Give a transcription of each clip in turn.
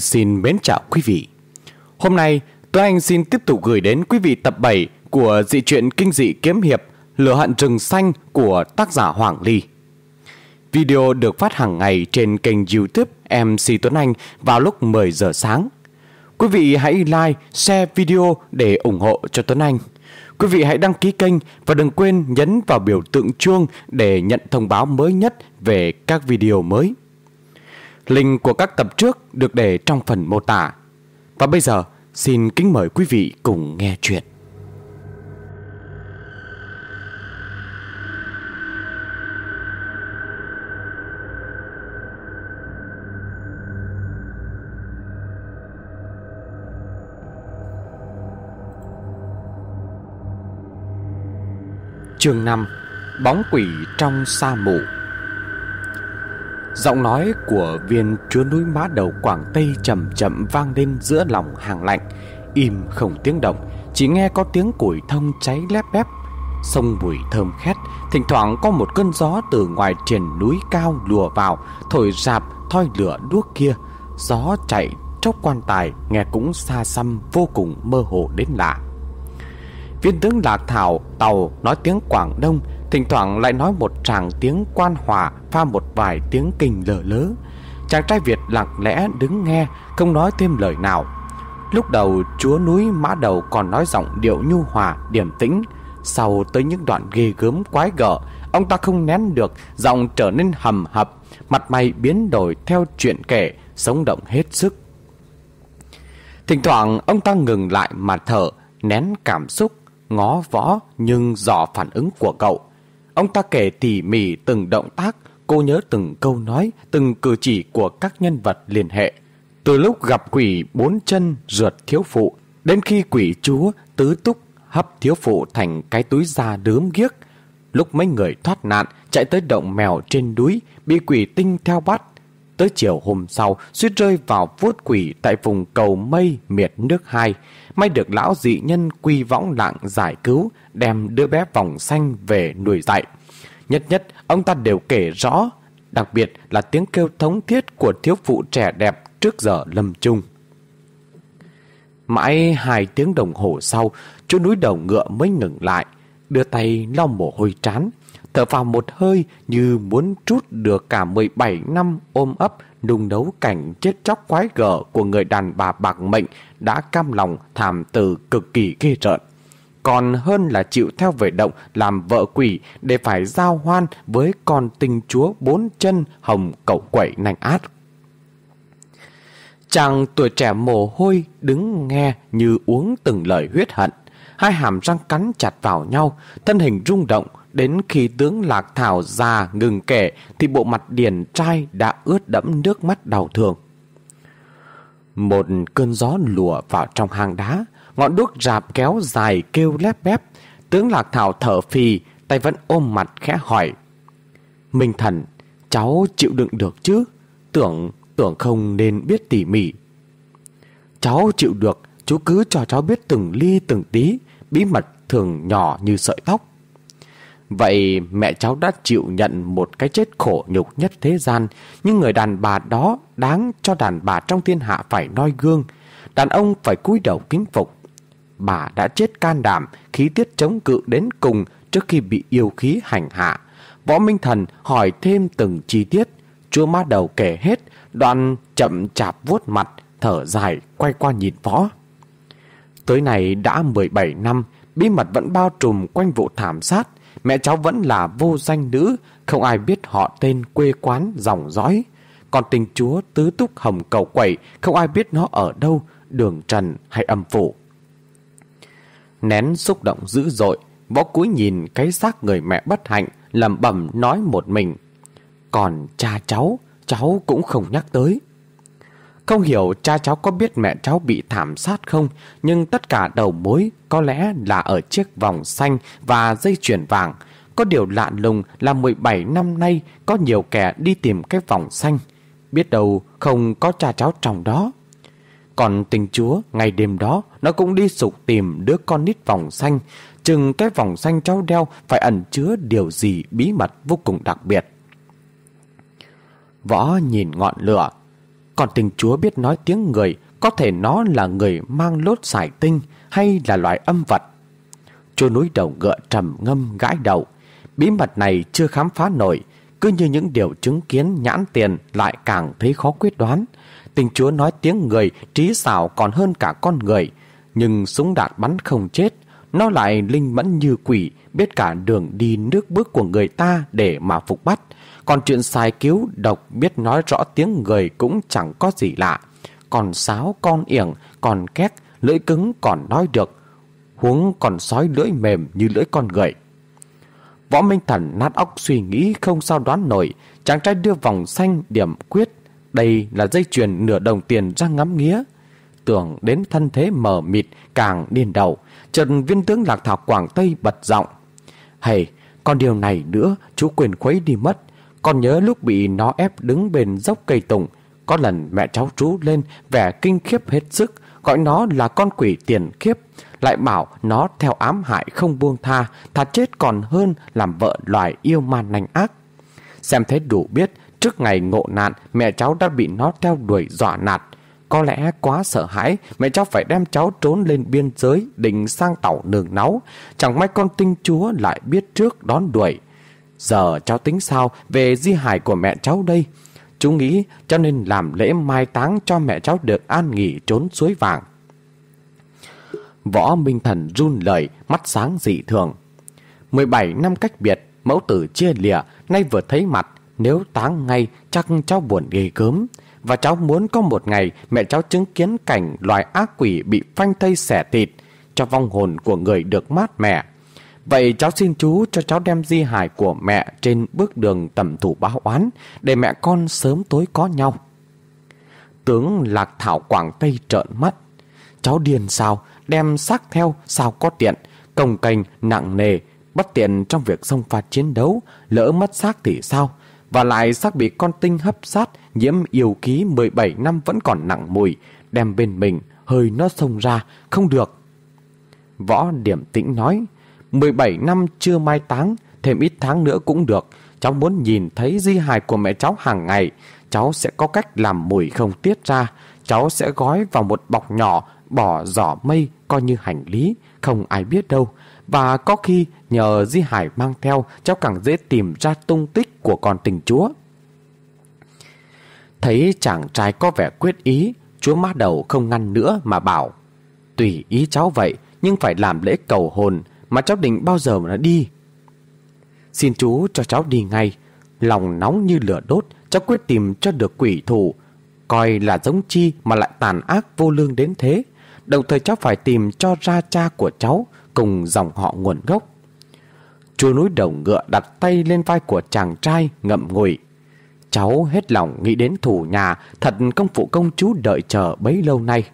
Xin mến chào quý vị. Hôm nay, Tuấn Anh xin tiếp tục gửi đến quý vị tập 7 của dị truyện kinh dị kiếm hiệp Lửa hận rừng xanh của tác giả Hoàng Ly. Video được phát hàng ngày trên kênh youtube MC Tuấn Anh vào lúc 10 giờ sáng. Quý vị hãy like, share video để ủng hộ cho Tuấn Anh. Quý vị hãy đăng ký kênh và đừng quên nhấn vào biểu tượng chuông để nhận thông báo mới nhất về các video mới. Link của các tập trước được để trong phần mô tả. Và bây giờ, xin kính mời quý vị cùng nghe chuyện. Chương 5 Bóng quỷ trong sa mù Giọng nói của viên chúa núi má đầu Quảng Tây chậm chậm vang lên giữa lòng hàng lạnh. Im không tiếng động, Chỉ nghe có tiếng củi thông cháy lép bép. Sông bụi thơm khét, Thỉnh thoảng có một cơn gió từ ngoài triền núi cao lùa vào, Thổi rạp, thoi lửa đuốc kia. Gió chạy, chốc quan tài, Nghe cũng xa xăm, vô cùng mơ hồ đến lạ. Viên tướng Lạc Thảo, Tàu, nói tiếng Quảng Đông Thỉnh thoảng lại nói một tràng tiếng quan hòa Pha một vài tiếng kinh lờ lớ. Chàng trai Việt lặng lẽ đứng nghe Không nói thêm lời nào. Lúc đầu chúa núi mã đầu còn nói giọng điệu nhu hòa, điềm tĩnh. Sau tới những đoạn ghê gớm quái gở Ông ta không nén được Giọng trở nên hầm hập Mặt mày biến đổi theo chuyện kể Sống động hết sức. Thỉnh thoảng ông ta ngừng lại mà thở Nén cảm xúc Ngó võ nhưng dò phản ứng của cậu. Ông ta kể tỉ mỉ từng động tác, Cô nhớ từng câu nói, Từng cử chỉ của các nhân vật liên hệ. Từ lúc gặp quỷ bốn chân ruột thiếu phụ, Đến khi quỷ chúa, tứ túc hấp thiếu phụ thành cái túi da đớm ghiếc, Lúc mấy người thoát nạn chạy tới động mèo trên núi, Bị quỷ tinh theo bắt. Tới chiều hôm sau, suýt rơi vào vuốt quỷ tại vùng cầu mây miệt nước hai May được lão dị nhân quy võng lạng giải cứu, Đem đứa bé vòng xanh về nuôi dạy. Nhất nhất, ông ta đều kể rõ, Đặc biệt là tiếng kêu thống thiết của thiếu phụ trẻ đẹp trước giờ lâm chung. Mãi hai tiếng đồng hồ sau, Chú núi đầu ngựa mới ngừng lại, Đưa tay lau mồ hôi trán, Thở vào một hơi như muốn trút được cả 17 năm ôm ấp nung nấu cảnh chết chóc quái gở của người đàn bà bạc mệnh đã cam lòng thảm từ cực kỳ ghê rợn. Còn hơn là chịu theo về động làm vợ quỷ để phải giao hoan với con tinh chúa bốn chân hồng cậu quẩy nành át. Chàng tuổi trẻ mồ hôi đứng nghe như uống từng lời huyết hận. Hai hàm răng cắn chặt vào nhau, thân hình rung động, Đến khi tướng Lạc Thảo già ngừng kể thì bộ mặt điển trai đã ướt đẫm nước mắt đau thương. Một cơn gió lùa vào trong hang đá, ngọn đuốc rạp kéo dài kêu lép bép. Tướng Lạc Thảo thở phì, tay vẫn ôm mặt khẽ hỏi. Minh thần, cháu chịu đựng được chứ? Tưởng, tưởng không nên biết tỉ mỉ. Cháu chịu được, chú cứ cho cháu biết từng ly từng tí, bí mật thường nhỏ như sợi tóc. Vậy mẹ cháu đã chịu nhận một cái chết khổ nhục nhất thế gian, nhưng người đàn bà đó đáng cho đàn bà trong thiên hạ phải noi gương, đàn ông phải cúi đầu kính phục. Bà đã chết can đảm, khí tiết chống cự đến cùng trước khi bị yêu khí hành hạ. Võ Minh Thần hỏi thêm từng chi tiết, chúa má đầu kể hết, đoạn chậm chạp vuốt mặt, thở dài, quay qua nhìn võ. Tới này đã 17 năm, bí mật vẫn bao trùm quanh vụ thảm sát, Mẹ cháu vẫn là vô danh nữ, không ai biết họ tên quê quán dòng dõi. Còn tình chúa tứ túc hồng cầu quẩy, không ai biết nó ở đâu, đường trần hay âm phủ. Nén xúc động dữ dội, võ cúi nhìn cái xác người mẹ bất hạnh, lầm bẩm nói một mình. Còn cha cháu, cháu cũng không nhắc tới. Không hiểu cha cháu có biết mẹ cháu bị thảm sát không, nhưng tất cả đầu mối có lẽ là ở chiếc vòng xanh và dây chuyền vàng. Có điều lạ lùng là 17 năm nay có nhiều kẻ đi tìm cái vòng xanh. Biết đâu không có cha cháu trong đó. Còn tình chúa, ngày đêm đó, nó cũng đi sục tìm đứa con nít vòng xanh. Chừng cái vòng xanh cháu đeo phải ẩn chứa điều gì bí mật vô cùng đặc biệt. Võ nhìn ngọn lửa, còn tình chúa biết nói tiếng người, Có thể nó là người mang lốt giải tinh Hay là loài âm vật. Chúa núi đầu ngựa trầm ngâm gãi đầu. Bí mật này chưa khám phá nổi, Cứ như những điều chứng kiến nhãn tiền Lại càng thấy khó quyết đoán. Tình chúa nói tiếng người, Trí xảo còn hơn cả con người, Nhưng súng đạn bắn không chết. Nó lại linh mẫn như quỷ, Biết cả đường đi nước bước của người ta Để mà phục bắt. Còn chuyện xài cứu độc Biết nói rõ tiếng người cũng chẳng có gì lạ. Còn sáo con yểng Còn két lưỡi cứng còn nói được. Huống còn sói lưỡi mềm như lưỡi con người. Võ Minh Thần nát óc suy nghĩ không sao đoán nổi. Chàng trai đưa vòng xanh điểm quyết. Đây là dây chuyền nửa đồng tiền ra ngắm nghía. Tưởng đến thân thế mờ mịt càng điên đầu. Trần viên tướng Lạc Thảo Quảng Tây bật giọng. Hay, còn điều này nữa chú quyền khuấy đi mất. Còn nhớ lúc bị nó ép đứng bên dốc cây tùng Có lần mẹ cháu trú lên vẻ kinh khiếp hết sức Gọi nó là con quỷ tiền khiếp lại bảo nó theo ám hại không buông tha, thà chết còn hơn làm vợ loài yêu ma nành ác. Xem thế đủ biết, trước ngày ngộ nạn, mẹ cháu đã bị nó theo đuổi dọa nạt. Có lẽ quá sợ hãi, mẹ cháu phải đem cháu trốn lên biên giới, định sang tàu nương náu. Chẳng may con tinh chúa lại biết trước đón đuổi. Giờ cháu tính sao về di hài của mẹ cháu đây? Chú nghĩ cháu nên làm lễ mai táng cho mẹ cháu được an nghỉ trốn suối vàng. Võ Minh Thần run lời, mắt sáng dị thường. 17 năm cách biệt, mẫu tử chia lìa, nay vừa thấy mặt, nếu táng ngay chắc cháu buồn ghê gớm. Và cháu muốn có một ngày mẹ cháu chứng kiến cảnh loài ác quỷ bị phanh thây xẻ thịt, cho vong hồn của người được mát mẻ. Vậy cháu xin chú cho cháu đem di hài của mẹ trên bước đường tầm thủ báo oán, để mẹ con sớm tối có nhau. Tướng Lạc Thảo Quảng Tây trợn mắt. Cháu điên sao? đem xác theo sao có tiện, công cành nặng nề, bất tiện trong việc xông pha chiến đấu, lỡ mất xác thì sao? Và lại xác bị con tinh hấp sát, nhiễm yêu ký 17 năm vẫn còn nặng mùi, đem bên mình, hơi nó xông ra, không được. Võ điểm tĩnh nói, 17 năm chưa mai táng, thêm ít tháng nữa cũng được, cháu muốn nhìn thấy di hài của mẹ cháu hàng ngày, cháu sẽ có cách làm mùi không tiết ra, cháu sẽ gói vào một bọc nhỏ bỏ giỏ mây coi như hành lý, không ai biết đâu. Và có khi nhờ Di Hải mang theo, cháu càng dễ tìm ra tung tích của con tình chúa. Thấy chàng trai có vẻ quyết ý, chúa má đầu không ngăn nữa mà bảo Tùy ý cháu vậy, nhưng phải làm lễ cầu hồn, mà cháu định bao giờ mà nó đi. Xin chú cho cháu đi ngay. Lòng nóng như lửa đốt, cháu quyết tìm cho được quỷ thủ. Coi là giống chi mà lại tàn ác vô lương đến thế. Đồng thời cháu phải tìm cho ra cha của cháu Cùng dòng họ nguồn gốc Chú núi đầu ngựa đặt tay lên vai của chàng trai ngậm ngùi Cháu hết lòng nghĩ đến thủ nhà Thật công phụ công chú đợi chờ bấy lâu nay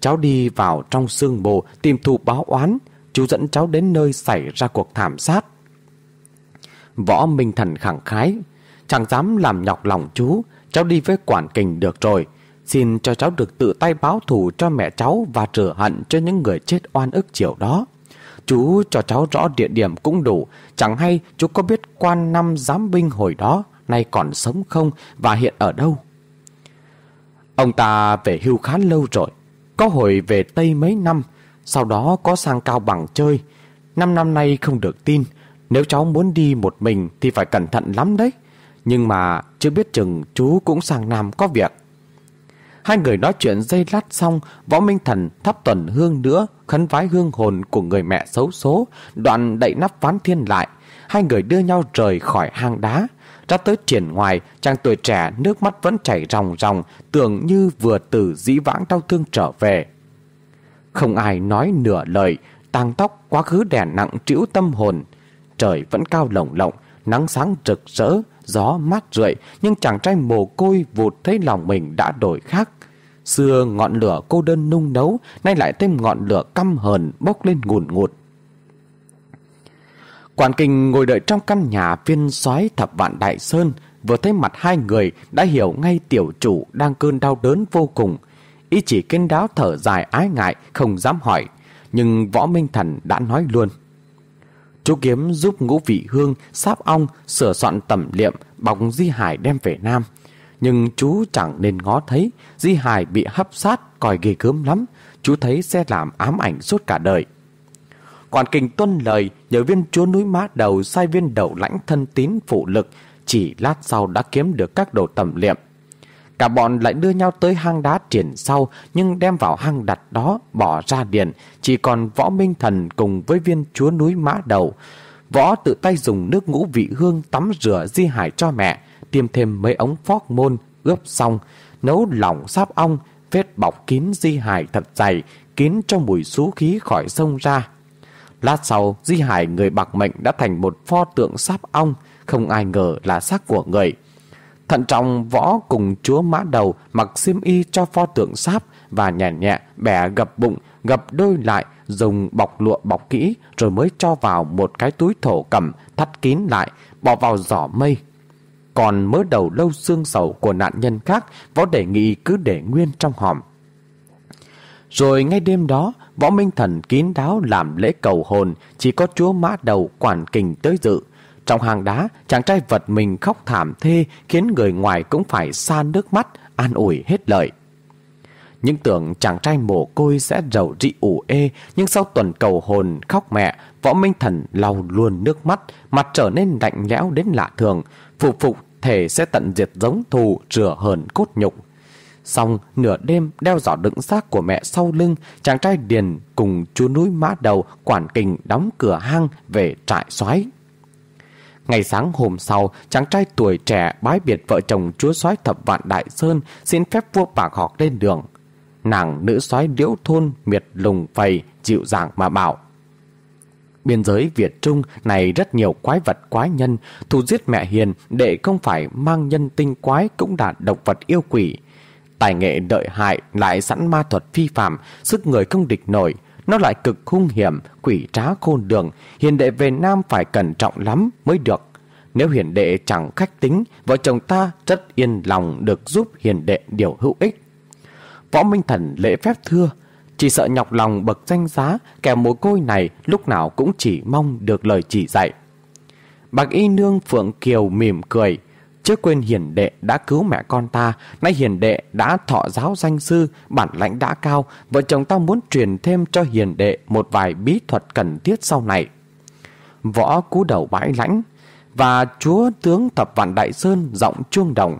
Cháu đi vào trong sương bồ Tìm thù báo oán Chú dẫn cháu đến nơi xảy ra cuộc thảm sát Võ Minh Thần khẳng khái Chẳng dám làm nhọc lòng chú Cháu đi với quản kình được rồi Xin cho cháu được tự tay báo thù cho mẹ cháu và rửa hận cho những người chết oan ức chiều đó. Chú cho cháu rõ địa điểm cũng đủ, chẳng hay chú có biết quan năm giám binh hồi đó nay còn sống không và hiện ở đâu. Ông ta về hưu khá lâu rồi, có hồi về Tây mấy năm, sau đó có sang Cao Bằng chơi. Năm năm nay không được tin, nếu cháu muốn đi một mình thì phải cẩn thận lắm đấy. Nhưng mà chưa biết chừng chú cũng sang Nam có việc. Hai người nói chuyện dây lát xong, Võ Minh Thần thắp tuần hương nữa, khấn vái hương hồn của người mẹ xấu số, đoạn đậy nắp ván thiên lại. Hai người đưa nhau rời khỏi hang đá. Ra tới triển ngoài, chàng tuổi trẻ nước mắt vẫn chảy ròng ròng, tưởng như vừa từ dĩ vãng đau thương trở về. Không ai nói nửa lời, tang tóc quá khứ đè nặng trĩu tâm hồn. Trời vẫn cao lồng lộng, nắng sáng rực rỡ, gió mát rượi, nhưng chàng trai mồ côi vụt thấy lòng mình đã đổi khác. Xưa ngọn lửa cô đơn nung nấu, nay lại thêm ngọn lửa căm hờn bốc lên ngùn ngụt. Quản kinh ngồi đợi trong căn nhà viên soái thập vạn đại sơn, vừa thấy mặt hai người đã hiểu ngay tiểu chủ đang cơn đau đớn vô cùng. Ý chỉ kinh đáo thở dài ái ngại, không dám hỏi, nhưng võ minh thần đã nói luôn. Chú Kiếm giúp ngũ vị hương, sáp ong, sửa soạn tẩm liệm, bọc di hải đem về Nam. Nhưng chú chẳng nên ngó thấy Di Hải bị hấp sát Coi ghê gớm lắm Chú thấy sẽ làm ám ảnh suốt cả đời Quản kình tuân lời Nhờ viên chúa núi má đầu Sai viên đầu lãnh thân tín phụ lực Chỉ lát sau đã kiếm được các đồ tẩm liệm Cả bọn lại đưa nhau tới hang đá triển sau, Nhưng đem vào hang đặt đó, Bỏ ra điện. Chỉ còn võ minh thần cùng với viên chúa núi mã đầu. Võ tự tay dùng nước ngũ vị hương Tắm rửa di hải cho mẹ, Tiêm thêm mấy ống phóc môn, Ướp xong, Nấu lỏng sáp ong, Vết bọc kín di hải thật dày, Kín cho mùi xú khí khỏi sông ra. Lát sau, di hải người bạc mệnh Đã thành một pho tượng sáp ong, Không ai ngờ là xác của người. Thận trọng võ cùng chúa mã đầu mặc xiêm y cho pho tượng sáp và nhẹ nhẹ bẻ gập bụng, gập đôi lại, dùng bọc lụa bọc kỹ rồi mới cho vào một cái túi thổ cầm thắt kín lại, bỏ vào giỏ mây. Còn mớ đầu lâu xương sầu của nạn nhân khác, võ đề nghị cứ để nguyên trong hòm. Rồi ngay đêm đó, võ minh thần kín đáo làm lễ cầu hồn, chỉ có chúa mã đầu quản kình tới dự. Trong hang đá, chàng trai vật mình khóc thảm thê khiến người ngoài cũng phải xa nước mắt, an ủi hết lời. những tưởng chàng trai mồ côi sẽ rầu rị ủ ê, nhưng sau tuần cầu hồn khóc mẹ, võ minh thần lau luôn nước mắt, mặt trở nên lạnh lẽo đến lạ thường, phụ phục thể sẽ tận diệt giống thù rửa hờn cốt nhục. Xong nửa đêm đeo giỏ đựng xác của mẹ sau lưng, chàng trai điền cùng chú núi mã đầu quản kình đóng cửa hang về trại xoáy. Ngày sáng hôm sau, chàng trai tuổi trẻ bái biệt vợ chồng chúa soái thập vạn Đại Sơn xin phép vua bạc họp lên đường. Nàng nữ soái điễu thôn miệt lùng phầy dịu dàng mà bảo. Biên giới Việt Trung này rất nhiều quái vật quái nhân, thù giết mẹ hiền để không phải mang nhân tinh quái cũng là độc vật yêu quỷ. Tài nghệ đợi hại lại sẵn ma thuật phi phạm, sức người không địch nổi, nó lại cực hung hiểm, quỷ trá khôn đường, hiền đệ về Nam phải cẩn trọng lắm mới được. Nếu hiền đệ chẳng khách tính, vợ chồng ta rất yên lòng được giúp hiền đệ điều hữu ích. Võ Minh Thần lễ phép thưa, chỉ sợ nhọc lòng bậc danh giá, kẻ mồ côi này lúc nào cũng chỉ mong được lời chỉ dạy. Bạc y nương Phượng Kiều mỉm cười, Chứ quên hiền đệ đã cứu mẹ con ta, nay hiền đệ đã thọ giáo danh sư, bản lãnh đã cao, vợ chồng ta muốn truyền thêm cho hiền đệ một vài bí thuật cần thiết sau này. Võ cú đầu bãi lãnh, và chúa tướng tập vạn đại sơn giọng chuông đồng,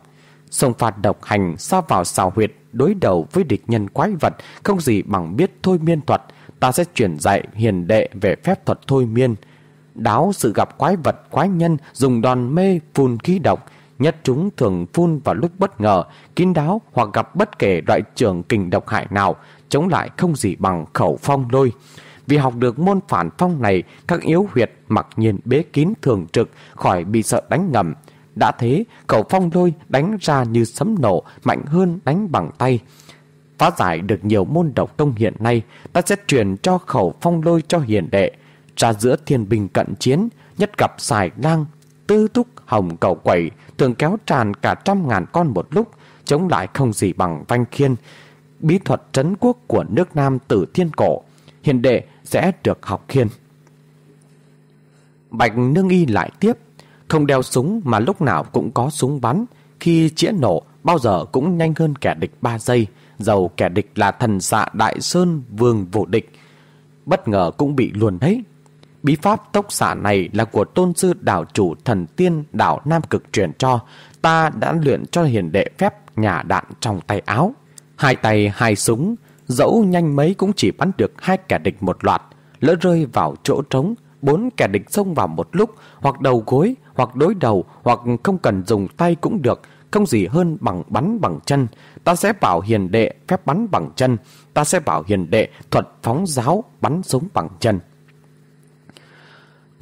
sông phạt độc hành xa vào xào huyệt đối đầu với địch nhân quái vật, không gì bằng biết thôi miên thuật, ta sẽ truyền dạy hiền đệ về phép thuật thôi miên. Đáo sự gặp quái vật quái nhân dùng đòn mê phun khí độc, Nhất chúng thường phun vào lúc bất ngờ, kín đáo hoặc gặp bất kể loại trường kình độc hại nào, chống lại không gì bằng khẩu phong lôi. Vì học được môn phản phong này, các yếu huyệt mặc nhiên bế kín thường trực, khỏi bị sợ đánh ngầm. Đã thế, khẩu phong lôi đánh ra như sấm nổ, mạnh hơn đánh bằng tay. Phá giải được nhiều môn độc công hiện nay, ta sẽ truyền cho khẩu phong lôi cho hiền đệ. Ra giữa thiên bình cận chiến, nhất gặp xài lang, tư túc hồng cầu quẩy, thường kéo tràn cả trăm ngàn con một lúc, chống lại không gì bằng vanh khiên. Bí thuật trấn quốc của nước Nam từ thiên cổ, hiền đệ sẽ được học khiên. Bạch nương y lại tiếp, không đeo súng mà lúc nào cũng có súng bắn, khi chĩa nổ bao giờ cũng nhanh hơn kẻ địch 3 giây, dầu kẻ địch là thần xạ đại sơn vương vô địch. Bất ngờ cũng bị luồn đấy, Bí pháp tốc xạ này là của tôn sư đảo chủ thần tiên đảo Nam Cực truyền cho. Ta đã luyện cho hiền đệ phép nhà đạn trong tay áo. Hai tay hai súng, dẫu nhanh mấy cũng chỉ bắn được hai kẻ địch một loạt. Lỡ rơi vào chỗ trống, bốn kẻ địch xông vào một lúc, hoặc đầu gối, hoặc đối đầu, hoặc không cần dùng tay cũng được, không gì hơn bằng bắn bằng chân. Ta sẽ bảo hiền đệ phép bắn bằng chân, ta sẽ bảo hiền đệ thuật phóng giáo bắn súng bằng chân.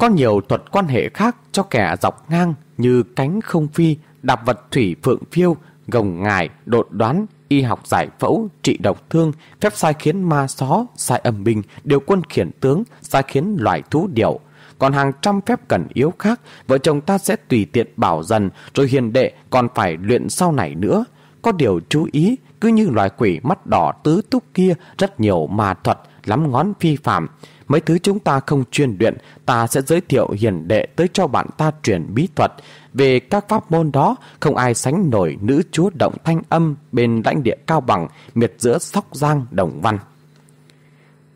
Có nhiều thuật quan hệ khác cho kẻ dọc ngang như cánh không phi, đạp vật thủy phượng phiêu, gồng ngài, đột đoán, y học giải phẫu, trị độc thương, phép sai khiến ma xó, sai âm binh, điều quân khiển tướng, sai khiến loài thú điệu. Còn hàng trăm phép cần yếu khác, vợ chồng ta sẽ tùy tiện bảo dần, rồi hiền đệ còn phải luyện sau này nữa. Có điều chú ý, cứ như loài quỷ mắt đỏ tứ túc kia, rất nhiều ma thuật, lắm ngón phi phạm. Mấy thứ chúng ta không chuyên luyện, ta sẽ giới thiệu hiền đệ tới cho bạn ta truyền bí thuật. Về các pháp môn đó, không ai sánh nổi nữ chúa động thanh âm bên lãnh địa cao bằng, miệt giữa sóc giang đồng văn.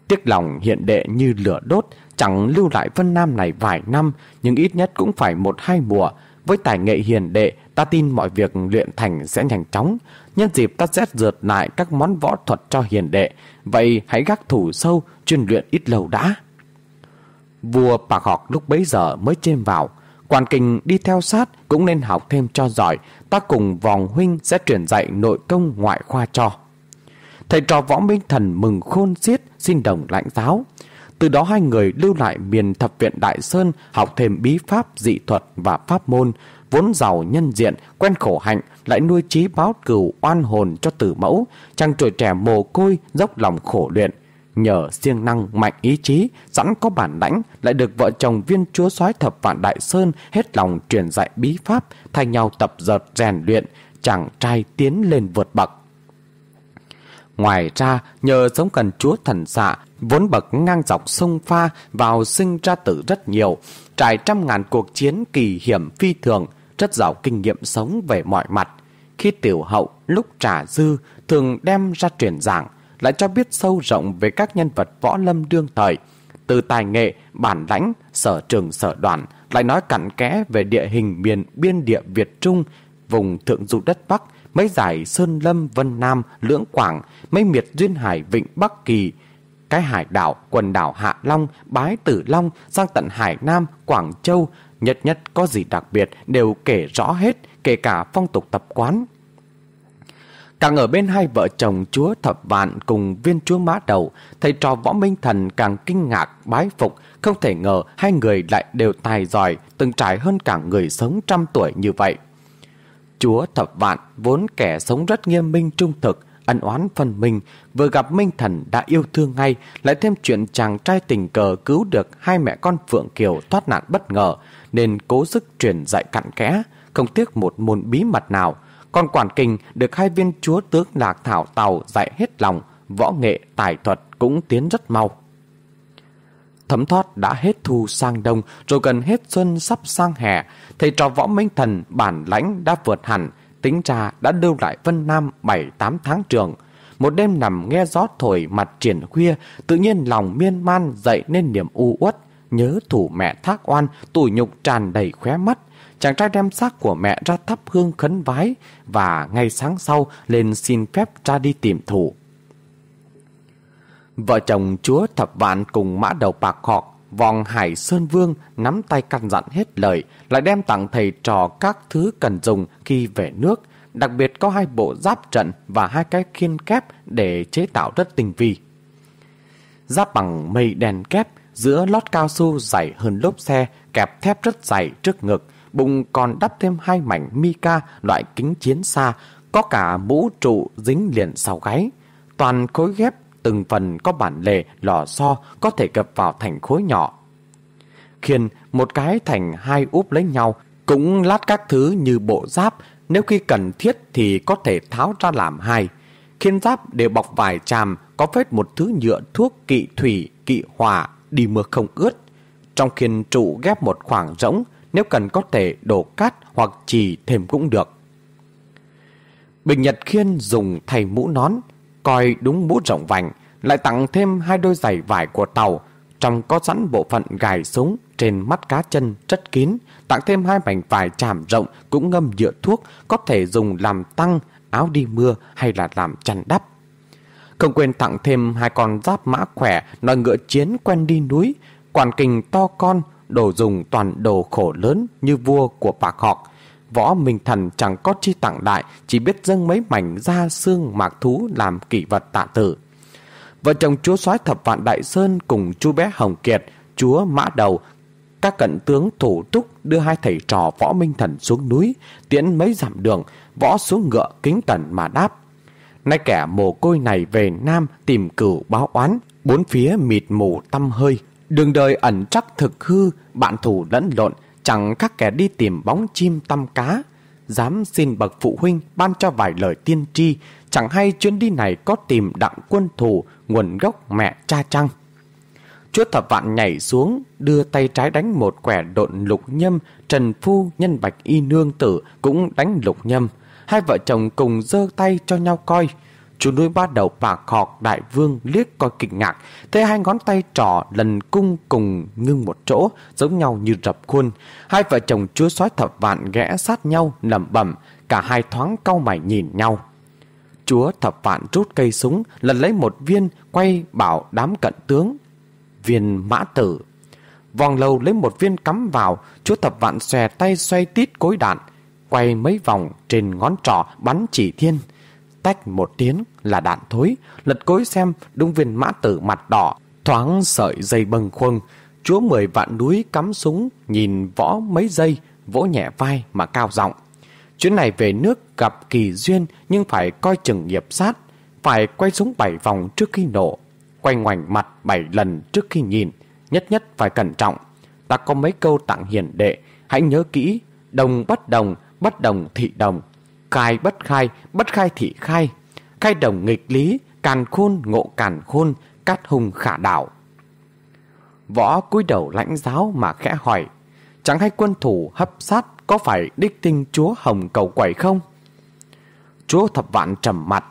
Tiếc lòng hiện đệ như lửa đốt, chẳng lưu lại Vân Nam này vài năm, nhưng ít nhất cũng phải một hai mùa. Với tài nghệ hiền đệ, ta tin mọi việc luyện thành sẽ nhanh chóng. Nhân dịp ta sẽ dượt lại các món võ thuật cho hiền đệ. Vậy hãy gác thủ sâu, chuyên luyện ít lâu đã. Vua Bạc Học lúc bấy giờ mới chêm vào. Quan kinh đi theo sát cũng nên học thêm cho giỏi. Ta cùng vòng huynh sẽ truyền dạy nội công ngoại khoa cho. Thầy trò võ minh thần mừng khôn xiết xin đồng lãnh giáo. Từ đó hai người lưu lại miền thập viện Đại Sơn học thêm bí pháp, dị thuật và pháp môn, vốn giàu nhân diện, quen khổ hạnh, lại nuôi trí báo cửu oan hồn cho tử mẫu, chàng tuổi trẻ mồ côi, dốc lòng khổ luyện. Nhờ siêng năng, mạnh ý chí, sẵn có bản lãnh, lại được vợ chồng viên chúa soái thập vạn Đại Sơn hết lòng truyền dạy bí pháp, thay nhau tập dợt rèn luyện, chàng trai tiến lên vượt bậc. Ngoài ra, nhờ sống gần chúa thần xạ, vốn bậc ngang dọc sông pha vào sinh ra tử rất nhiều, trải trăm ngàn cuộc chiến kỳ hiểm phi thường, rất giàu kinh nghiệm sống về mọi mặt. Khi tiểu hậu, lúc trả dư, thường đem ra truyền giảng, lại cho biết sâu rộng về các nhân vật võ lâm đương thời, từ tài nghệ, bản lãnh, sở trường sở đoàn, lại nói cặn kẽ về địa hình miền biên địa Việt Trung, vùng thượng du đất Bắc, mấy giải Sơn Lâm, Vân Nam, Lưỡng Quảng, mấy miệt duyên hải Vịnh Bắc Kỳ, cái hải đảo, quần đảo Hạ Long, Bái Tử Long, sang tận Hải Nam, Quảng Châu, nhất nhất có gì đặc biệt đều kể rõ hết, kể cả phong tục tập quán. Càng ở bên hai vợ chồng chúa thập vạn cùng viên chúa mã đầu, thầy trò võ minh thần càng kinh ngạc, bái phục, không thể ngờ hai người lại đều tài giỏi, từng trải hơn cả người sống trăm tuổi như vậy. Chúa thập vạn vốn kẻ sống rất nghiêm minh trung thực, ân oán phân minh, vừa gặp Minh Thần đã yêu thương ngay, lại thêm chuyện chàng trai tình cờ cứu được hai mẹ con Phượng Kiều thoát nạn bất ngờ, nên cố sức truyền dạy cặn kẽ, không tiếc một môn bí mật nào. Còn quản kinh được hai viên chúa tướng lạc thảo tàu dạy hết lòng, võ nghệ, tài thuật cũng tiến rất mau. Thấm thoát đã hết thu sang đông, rồi gần hết xuân sắp sang hè, thầy trò võ minh thần bản lãnh đã vượt hẳn, tính ra đã lưu lại Vân Nam 7-8 tháng trường. Một đêm nằm nghe gió thổi mặt triển khuya, tự nhiên lòng miên man dậy nên niềm u uất, nhớ thủ mẹ thác oan, tủi nhục tràn đầy khóe mắt. Chàng trai đem xác của mẹ ra thắp hương khấn vái và ngay sáng sau lên xin phép ra đi tìm thủ. Vợ chồng chúa thập vạn cùng mã đầu bạc họ Vòng Hải Sơn Vương nắm tay căn dặn hết lời, lại đem tặng thầy trò các thứ cần dùng khi về nước, đặc biệt có hai bộ giáp trận và hai cái khiên kép để chế tạo rất tinh vi. Giáp bằng mây đèn kép, giữa lót cao su dày hơn lốp xe, kẹp thép rất dày trước ngực, bụng còn đắp thêm hai mảnh mica loại kính chiến xa, có cả mũ trụ dính liền sau gáy. Toàn khối ghép từng phần có bản lề lò xo có thể gập vào thành khối nhỏ. Khiên một cái thành hai úp lấy nhau, cũng lát các thứ như bộ giáp, nếu khi cần thiết thì có thể tháo ra làm hai. Khiên giáp đều bọc vài tràm, có phết một thứ nhựa thuốc kỵ thủy, kỵ hỏa, đi mưa không ướt. Trong khiên trụ ghép một khoảng rỗng, nếu cần có thể đổ cát hoặc chỉ thêm cũng được. Bình Nhật Khiên dùng thay mũ nón, coi đúng mũ rộng vành, lại tặng thêm hai đôi giày vải của tàu, trong có sẵn bộ phận gài súng trên mắt cá chân rất kín, tặng thêm hai mảnh vải chạm rộng cũng ngâm nhựa thuốc, có thể dùng làm tăng, áo đi mưa hay là làm chăn đắp. Không quên tặng thêm hai con giáp mã khỏe, nói ngựa chiến quen đi núi, quản kình to con, đồ dùng toàn đồ khổ lớn như vua của bạc học, Võ Minh Thần chẳng có chi tặng đại, chỉ biết dâng mấy mảnh da xương mạc thú làm kỷ vật tạ tử. Vợ chồng chúa soái thập vạn Đại Sơn cùng chú bé Hồng Kiệt, chúa Mã Đầu, các cận tướng thủ túc đưa hai thầy trò võ Minh Thần xuống núi, tiễn mấy dặm đường, võ xuống ngựa kính tần mà đáp. Nay kẻ mồ côi này về Nam tìm cửu báo oán, bốn phía mịt mù tâm hơi. Đường đời ẩn trắc thực hư, bạn thủ lẫn lộn, chẳng các kẻ đi tìm bóng chim tăm cá. Dám xin bậc phụ huynh ban cho vài lời tiên tri, chẳng hay chuyến đi này có tìm đặng quân thủ nguồn gốc mẹ cha trăng. Chúa thập vạn nhảy xuống, đưa tay trái đánh một quẻ độn lục nhâm, Trần Phu nhân bạch y nương tử cũng đánh lục nhâm. Hai vợ chồng cùng dơ tay cho nhau coi. Chú nuôi ba đầu bà khọt đại vương liếc coi kinh ngạc, thấy hai ngón tay trỏ lần cung cùng ngưng một chỗ, giống nhau như rập khuôn. Hai vợ chồng chúa soái thập vạn ghé sát nhau, lẩm bẩm, cả hai thoáng cau mày nhìn nhau. Chúa thập vạn rút cây súng, lần lấy một viên, quay bảo đám cận tướng. Viên mã tử. Vòng lầu lấy một viên cắm vào, chúa thập vạn xòe tay xoay tít cối đạn, quay mấy vòng trên ngón trỏ bắn chỉ thiên. Tách một tiếng là đạn thối, lật cối xem đúng viên mã tử mặt đỏ, thoáng sợi dây bâng khuâng. Chúa mười vạn núi cắm súng, nhìn võ mấy giây, vỗ nhẹ vai mà cao giọng Chuyến này về nước gặp kỳ duyên nhưng phải coi chừng nghiệp sát, phải quay súng bảy vòng trước khi nổ, quay ngoảnh mặt bảy lần trước khi nhìn, nhất nhất phải cẩn trọng. Ta có mấy câu tặng hiền đệ, hãy nhớ kỹ, đồng bất đồng, bất đồng thị đồng, khai bất khai, bất khai thị khai, khai đồng nghịch lý, càn khôn ngộ càn khôn, cát hùng khả đạo. Võ cúi đầu lãnh giáo mà khẽ hỏi, chẳng hay quân thủ hấp sát có phải đích tinh chúa hồng cầu quẩy không? Chúa thập vạn trầm mặt.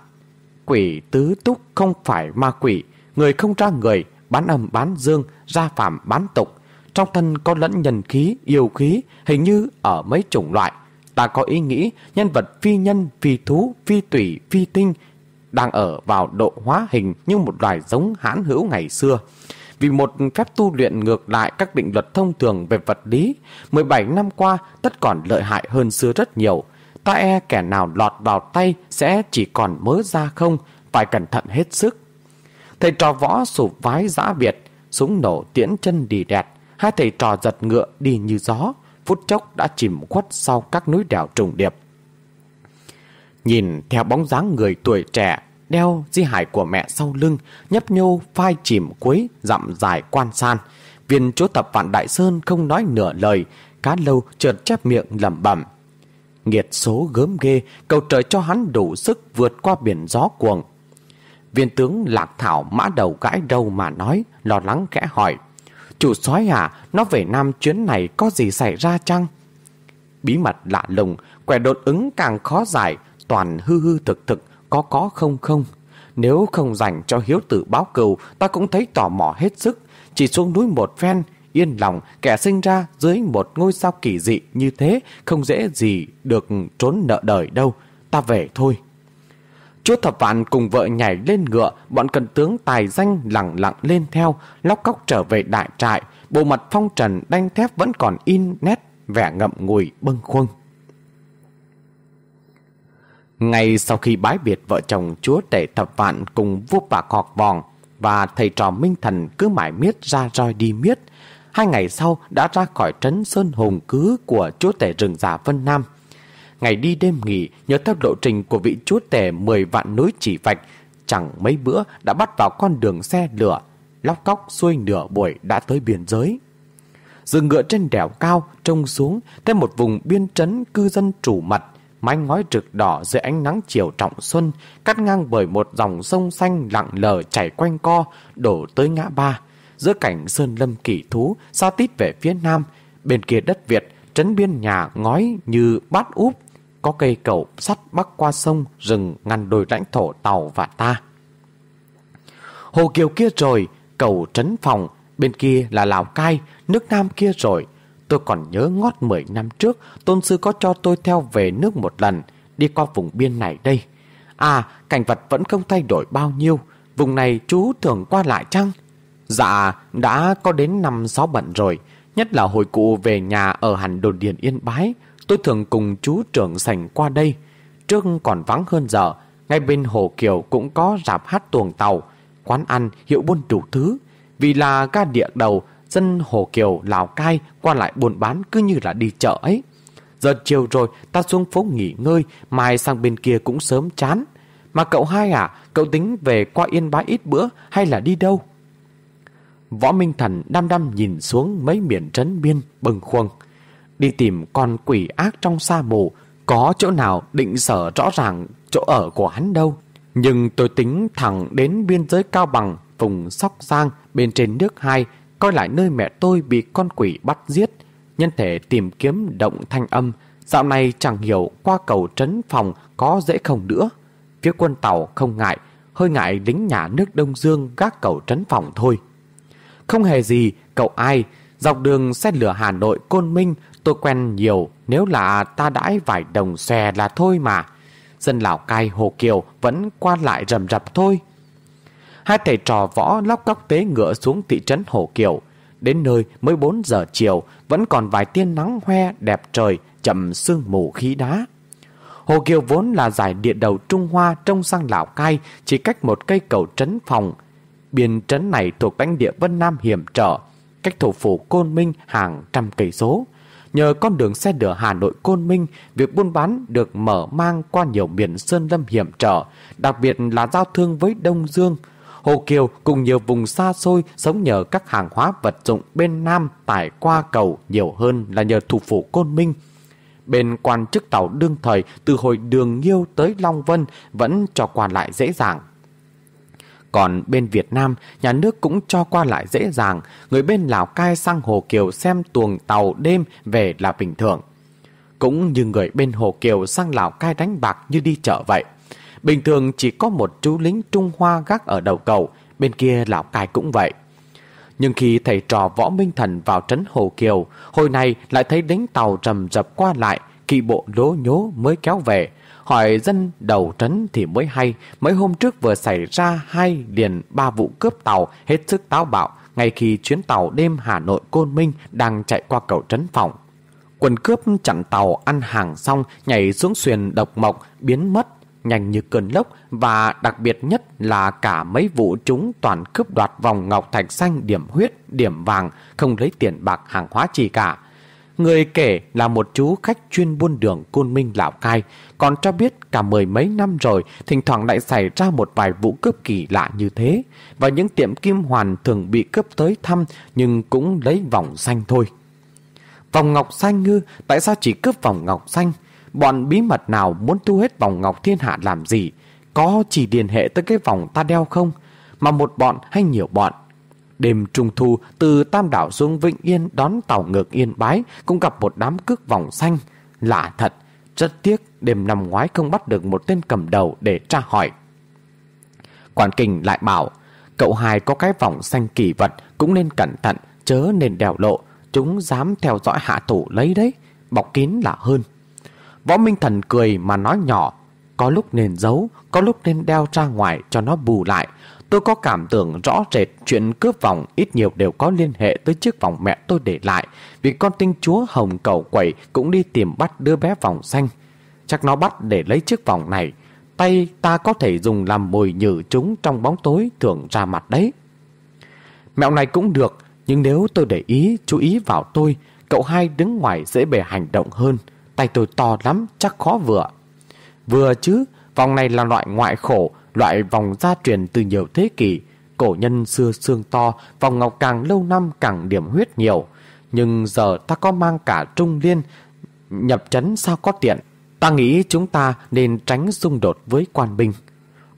Quỷ tứ túc không phải ma quỷ, người không ra người, bán âm bán dương, ra phạm bán tục. Trong thân có lẫn nhân khí, yêu khí, hình như ở mấy chủng loại. Ta có ý nghĩ nhân vật phi nhân, phi thú, phi tủy, phi tinh đang ở vào độ hóa hình như một loài giống hãn hữu ngày xưa. Vì một phép tu luyện ngược lại các định luật thông thường về vật lý, 17 năm qua tất còn lợi hại hơn xưa rất nhiều. Ta e kẻ nào lọt vào tay sẽ chỉ còn mớ ra không, phải cẩn thận hết sức. Thầy trò võ sụp vái giã biệt súng nổ tiễn chân đi đẹp, hai thầy trò giật ngựa đi như gió, phút chốc đã chìm khuất sau các núi đèo trùng điệp. Nhìn theo bóng dáng người tuổi trẻ đeo di hải của mẹ sau lưng, nhấp nhô phai chìm cuối dặm dài quan san. Viên chúa tập vạn Đại Sơn không nói nửa lời, cá lâu trượt chép miệng lẩm bẩm. Nghiệt số gớm ghê, cầu trời cho hắn đủ sức vượt qua biển gió cuồng. Viên tướng Lạc Thảo mã đầu gãi đầu mà nói, lo lắng kẽ hỏi. Chủ soái à, nó về Nam chuyến này có gì xảy ra chăng? Bí mật lạ lùng, quẻ đột ứng càng khó giải, toàn hư hư thực thực, có có không không. Nếu không dành cho hiếu tử báo cừu, ta cũng thấy tò mò hết sức. Chỉ xuống núi một phen, yên lòng, kẻ sinh ra dưới một ngôi sao kỳ dị như thế, không dễ gì được trốn nợ đời đâu. Ta về thôi. Chúa thập vạn cùng vợ nhảy lên ngựa, bọn cận tướng tài danh lặng lặng lên theo, lóc cóc trở về đại trại, bộ mặt phong trần đanh thép vẫn còn in nét, vẻ ngậm ngùi bâng khuâng. Ngay sau khi bái biệt vợ chồng chúa tể thập vạn cùng vua bà cọt vòng và thầy trò Minh Thần cứ mãi miết ra roi đi miết, hai ngày sau đã ra khỏi trấn Sơn Hùng cứ của chúa tể rừng già Vân Nam. Ngày đi đêm nghỉ, nhớ theo lộ trình của vị chúa tể 10 vạn núi chỉ vạch, chẳng mấy bữa đã bắt vào con đường xe lửa, lóc cóc xuôi nửa buổi đã tới biên giới. Dừng ngựa trên đèo cao, trông xuống, thêm một vùng biên trấn cư dân chủ mặt, mái ngói rực đỏ dưới ánh nắng chiều trọng xuân, cắt ngang bởi một dòng sông xanh lặng lờ chảy quanh co, đổ tới ngã ba. Giữa cảnh sơn lâm kỳ thú, xa tít về phía nam, bên kia đất Việt, trấn biên nhà ngói như bát úp, có cây cầu sắt bắc qua sông, rừng ngăn đôi lãnh thổ tàu và ta. Hồ Kiều kia rồi, cầu trấn phòng, bên kia là Lào Cai, nước Nam kia rồi, Tôi còn nhớ ngót 10 năm trước, tôn sư có cho tôi theo về nước một lần, đi qua vùng biên này đây. À, cảnh vật vẫn không thay đổi bao nhiêu, vùng này chú thường qua lại chăng? Dạ, đã có đến năm sáu bận rồi, nhất là hồi cụ về nhà ở hẳn đồn điền yên bái, tôi thường cùng chú trưởng sành qua đây. Trước còn vắng hơn giờ, ngay bên Hồ Kiều cũng có rạp hát tuồng tàu, quán ăn, hiệu buôn đủ thứ. Vì là ga địa đầu dân Hồ Kiều, Lào Cai qua lại buôn bán cứ như là đi chợ ấy. Giờ chiều rồi, ta xuống phố nghỉ ngơi, mai sang bên kia cũng sớm chán. Mà cậu hai à, cậu tính về qua Yên Bái ít bữa hay là đi đâu? Võ Minh Thần đăm đăm nhìn xuống mấy miền trấn biên bừng khuâng. Đi tìm con quỷ ác trong sa mộ, có chỗ nào định sở rõ ràng chỗ ở của hắn đâu. Nhưng tôi tính thẳng đến biên giới Cao Bằng vùng Sóc Giang bên trên nước hai, coi lại nơi mẹ tôi bị con quỷ bắt giết. Nhân thể tìm kiếm động thanh âm, dạo này chẳng hiểu qua cầu trấn phòng có dễ không nữa. Phía quân tàu không ngại, hơi ngại lính nhà nước Đông Dương gác cầu trấn phòng thôi. Không hề gì, cậu ai, dọc đường xe lửa Hà Nội Côn Minh tôi quen nhiều, nếu là ta đãi vài đồng xe là thôi mà. Dân Lào Cai Hồ Kiều vẫn qua lại rầm rập thôi. Hai thầy trò võ lóc cóc tế ngựa xuống thị trấn Hồ Kiều. Đến nơi mới 4 giờ chiều, vẫn còn vài tiên nắng hoe đẹp trời, chậm sương mù khí đá. Hồ Kiều vốn là giải địa đầu Trung Hoa trông sang Lào Cai, chỉ cách một cây cầu trấn phòng. Biên trấn này thuộc lãnh địa Vân Nam hiểm trở, cách thủ phủ Côn Minh hàng trăm cây số. Nhờ con đường xe lửa Hà Nội Côn Minh, việc buôn bán được mở mang qua nhiều miền sơn lâm hiểm trở, đặc biệt là giao thương với Đông Dương. Hồ Kiều cùng nhiều vùng xa xôi sống nhờ các hàng hóa vật dụng bên Nam tải qua cầu nhiều hơn là nhờ thủ phủ Côn Minh. Bên quan chức tàu đương thời từ hồi đường Nghiêu tới Long Vân vẫn cho qua lại dễ dàng. Còn bên Việt Nam, nhà nước cũng cho qua lại dễ dàng, người bên Lào Cai sang Hồ Kiều xem tuồng tàu đêm về là bình thường. Cũng như người bên Hồ Kiều sang Lào Cai đánh bạc như đi chợ vậy. Bình thường chỉ có một chú lính Trung Hoa gác ở đầu cầu, bên kia Lào Cai cũng vậy. Nhưng khi thầy trò Võ Minh Thần vào trấn Hồ Kiều, hồi này lại thấy đánh tàu rầm rập qua lại, kỳ bộ lố nhố mới kéo về. Hỏi dân đầu trấn thì mới hay, mấy hôm trước vừa xảy ra hai liền ba vụ cướp tàu hết sức táo bạo, ngay khi chuyến tàu đêm Hà Nội Côn Minh đang chạy qua cầu trấn phòng. Quần cướp chặn tàu ăn hàng xong nhảy xuống xuyền độc mộc biến mất nhanh như cơn lốc và đặc biệt nhất là cả mấy vụ chúng toàn cướp đoạt vòng ngọc thạch xanh điểm huyết, điểm vàng, không lấy tiền bạc hàng hóa gì cả. Người kể là một chú khách chuyên buôn đường Côn Minh Lào Cai, còn cho biết cả mười mấy năm rồi, thỉnh thoảng lại xảy ra một vài vụ cướp kỳ lạ như thế, và những tiệm kim hoàn thường bị cướp tới thăm nhưng cũng lấy vòng xanh thôi. Vòng ngọc xanh ngư, tại sao chỉ cướp vòng ngọc xanh? Bọn bí mật nào muốn thu hết vòng ngọc thiên hạ làm gì? Có chỉ điền hệ tới cái vòng ta đeo không? Mà một bọn hay nhiều bọn? Đêm trung thu từ Tam Đảo xuống Vĩnh Yên đón tàu ngược Yên Bái cũng gặp một đám cước vòng xanh. Lạ thật, rất tiếc đêm năm ngoái không bắt được một tên cầm đầu để tra hỏi. Quản kinh lại bảo, cậu hai có cái vòng xanh kỳ vật cũng nên cẩn thận, chớ nên đèo lộ, chúng dám theo dõi hạ thủ lấy đấy, bọc kín là hơn. Võ Minh Thần cười mà nói nhỏ, có lúc nên giấu, có lúc nên đeo ra ngoài cho nó bù lại. Tôi có cảm tưởng rõ rệt chuyện cướp vòng ít nhiều đều có liên hệ tới chiếc vòng mẹ tôi để lại, vì con tinh chúa hồng cầu quẩy cũng đi tìm bắt đứa bé vòng xanh. Chắc nó bắt để lấy chiếc vòng này, tay ta có thể dùng làm mồi nhử chúng trong bóng tối thường ra mặt đấy. Mẹo này cũng được, nhưng nếu tôi để ý, chú ý vào tôi, cậu hai đứng ngoài dễ bề hành động hơn. Tay tôi to lắm, chắc khó vừa. Vừa chứ, vòng này là loại ngoại khổ, loại vòng gia truyền từ nhiều thế kỷ. Cổ nhân xưa xương to, vòng ngọc càng lâu năm càng điểm huyết nhiều. Nhưng giờ ta có mang cả trung liên, nhập trấn sao có tiện. Ta nghĩ chúng ta nên tránh xung đột với quan binh.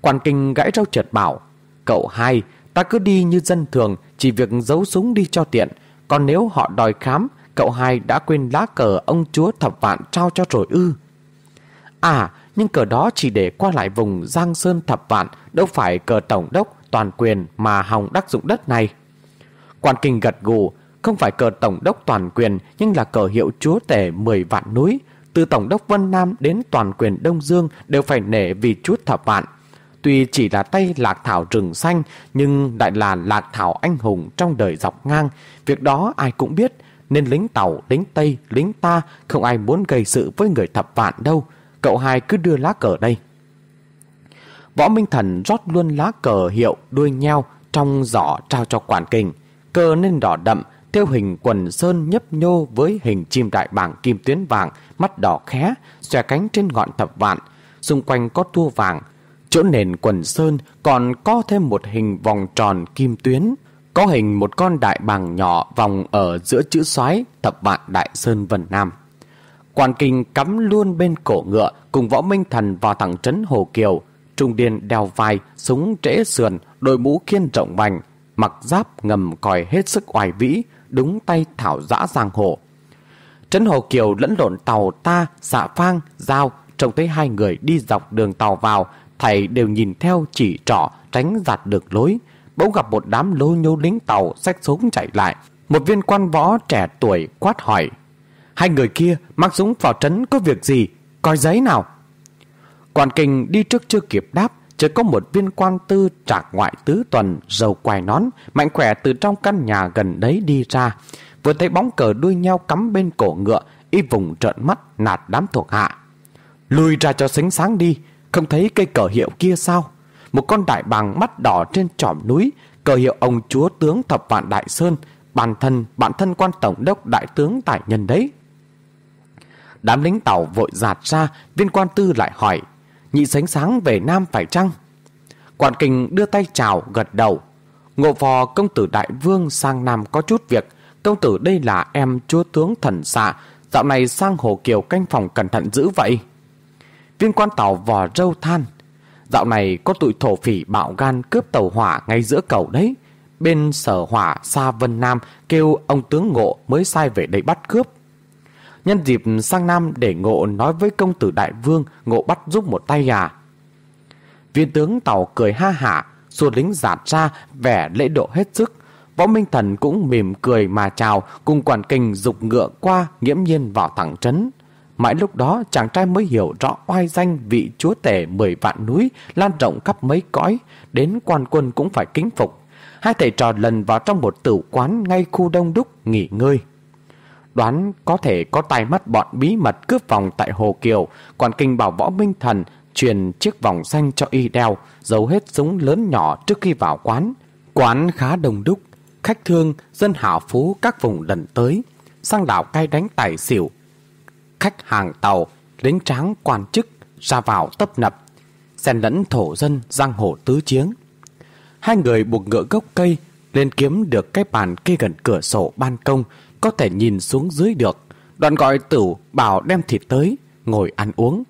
Quan kinh gãy rau trượt bảo, cậu hai, ta cứ đi như dân thường, chỉ việc giấu súng đi cho tiện. Còn nếu họ đòi khám, cậu hai đã quên lá cờ ông chúa thập vạn trao cho rồi ư. À, nhưng cờ đó chỉ để qua lại vùng Giang Sơn thập vạn, đâu phải cờ tổng đốc toàn quyền mà hòng đắc dụng đất này. Quan kinh gật gù, không phải cờ tổng đốc toàn quyền nhưng là cờ hiệu chúa tể 10 vạn núi. Từ tổng đốc Vân Nam đến toàn quyền Đông Dương đều phải nể vì chúa thập vạn. Tuy chỉ là tay lạc thảo rừng xanh nhưng lại là lạc thảo anh hùng trong đời dọc ngang. Việc đó ai cũng biết nên lính tàu, lính Tây, lính ta không ai muốn gây sự với người thập vạn đâu. Cậu hai cứ đưa lá cờ đây. Võ Minh Thần rót luôn lá cờ hiệu đuôi nheo trong giỏ trao cho quản kình. Cờ nên đỏ đậm, theo hình quần sơn nhấp nhô với hình chim đại bảng kim tuyến vàng, mắt đỏ khé, xòe cánh trên ngọn thập vạn. Xung quanh có tua vàng. Chỗ nền quần sơn còn có thêm một hình vòng tròn kim tuyến có hình một con đại bàng nhỏ vòng ở giữa chữ xoái thập vạn đại sơn vân nam. Quan kinh cắm luôn bên cổ ngựa cùng võ minh thần vào thẳng trấn Hồ Kiều. trung điên đeo vai, súng trễ sườn, đội mũ khiên rộng vành, mặc giáp ngầm còi hết sức oai vĩ, đúng tay thảo dã giang hồ. Trấn Hồ Kiều lẫn lộn tàu ta, xạ phang, giao, trông thấy hai người đi dọc đường tàu vào, thầy đều nhìn theo chỉ trỏ tránh giặt được lối. Bỗng gặp một đám lô nhô lính tàu xách súng chạy lại. Một viên quan võ trẻ tuổi quát hỏi. Hai người kia mặc dũng vào trấn có việc gì? Coi giấy nào. Quản kinh đi trước chưa kịp đáp, chỉ có một viên quan tư trạc ngoại tứ tuần, dầu quài nón, mạnh khỏe từ trong căn nhà gần đấy đi ra. Vừa thấy bóng cờ đuôi nhau cắm bên cổ ngựa, y vùng trợn mắt nạt đám thuộc hạ. Lùi ra cho sánh sáng đi, không thấy cây cờ hiệu kia sao? Một con đại bàng mắt đỏ trên trỏm núi, cờ hiệu ông chúa tướng thập vạn đại sơn, bản thân, bản thân quan tổng đốc đại tướng tại nhân đấy. Đám lính tàu vội giạt ra, viên quan tư lại hỏi, nhị sánh sáng về Nam phải chăng? Quản kình đưa tay chào, gật đầu. Ngộ phò công tử đại vương sang Nam có chút việc, công tử đây là em chúa tướng thần xạ, dạo này sang Hồ Kiều canh phòng cẩn thận dữ vậy. Viên quan tàu vò râu than, dạo này có tụi thổ phỉ bạo gan cướp tàu hỏa ngay giữa cầu đấy. Bên sở hỏa xa Vân Nam kêu ông tướng ngộ mới sai về đây bắt cướp. Nhân dịp sang Nam để ngộ nói với công tử đại vương ngộ bắt giúp một tay à. Viên tướng tàu cười ha hả, xua lính giạt ra vẻ lễ độ hết sức. Võ Minh Thần cũng mỉm cười mà chào cùng quản kinh dục ngựa qua nghiễm nhiên vào thẳng trấn. Mãi lúc đó chàng trai mới hiểu rõ oai danh vị chúa tể mười vạn núi lan rộng khắp mấy cõi, đến quan quân cũng phải kính phục. Hai thầy trò lần vào trong một tử quán ngay khu đông đúc nghỉ ngơi. Đoán có thể có tai mắt bọn bí mật cướp vòng tại Hồ Kiều, còn kinh bảo võ minh thần truyền chiếc vòng xanh cho y đeo, giấu hết súng lớn nhỏ trước khi vào quán. Quán khá đông đúc, khách thương, dân hảo phú các vùng lần tới, sang đảo cay đánh tài xỉu. Khách hàng tàu, lính tráng quan chức, ra vào tấp nập, xen lẫn thổ dân giang hồ tứ chiến. Hai người buộc ngựa gốc cây lên kiếm được cái bàn kê gần cửa sổ ban công, có thể nhìn xuống dưới được. Đoàn gọi tử bảo đem thịt tới, ngồi ăn uống.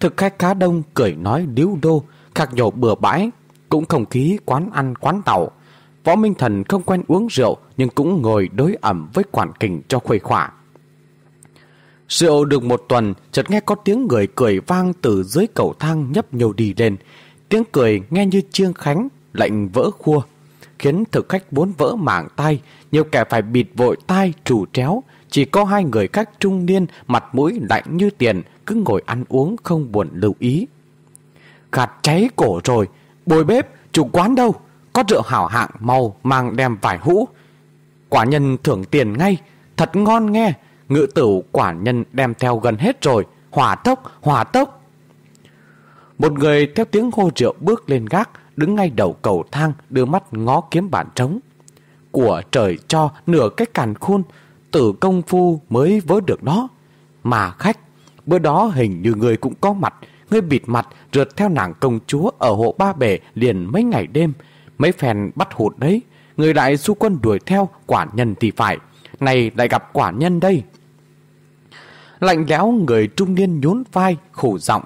Thực khách khá đông cười nói điếu đô, khạc nhổ bừa bãi, cũng không khí quán ăn quán tàu. Võ Minh Thần không quen uống rượu nhưng cũng ngồi đối ẩm với quản kình cho khuây khỏa. Rượu được một tuần, chợt nghe có tiếng người cười vang từ dưới cầu thang nhấp nhô đi lên. Tiếng cười nghe như chiêng khánh, lạnh vỡ khua khiến thực khách muốn vỡ mảng tai, nhiều kẻ phải bịt vội tai trù tréo, chỉ có hai người khách trung niên mặt mũi lạnh như tiền cứ ngồi ăn uống không buồn lưu ý. Gạt cháy cổ rồi, bồi bếp, chủ quán đâu? Có rượu hảo hạng màu mang đem vải hũ. Quả nhân thưởng tiền ngay, thật ngon nghe. Ngự tử quả nhân đem theo gần hết rồi, hỏa tốc, hỏa tốc. Một người theo tiếng hô rượu bước lên gác, đứng ngay đầu cầu thang đưa mắt ngó kiếm bản trống. Của trời cho nửa cái càn khôn, tử công phu mới vớ được đó. Mà khách, bữa đó hình như người cũng có mặt, người bịt mặt rượt theo nàng công chúa ở hộ ba bể liền mấy ngày đêm. Mấy phèn bắt hụt đấy, người lại du quân đuổi theo quả nhân thì phải. Này lại gặp quả nhân đây. Lạnh lẽo người trung niên nhún vai, khổ giọng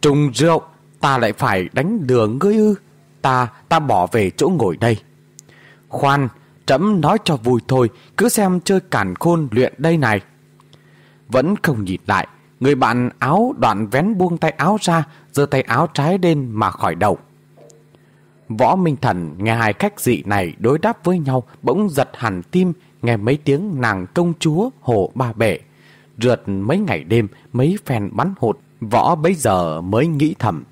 Trùng rượu, ta lại phải đánh đường ngươi ư ta, ta bỏ về chỗ ngồi đây. Khoan, trẫm nói cho vui thôi, cứ xem chơi cản khôn luyện đây này. Vẫn không nhìn lại, người bạn áo đoạn vén buông tay áo ra, giơ tay áo trái lên mà khỏi đầu. Võ Minh Thần nghe hai khách dị này đối đáp với nhau bỗng giật hẳn tim nghe mấy tiếng nàng công chúa hồ ba bể. Rượt mấy ngày đêm, mấy phen bắn hụt, võ bấy giờ mới nghĩ thầm.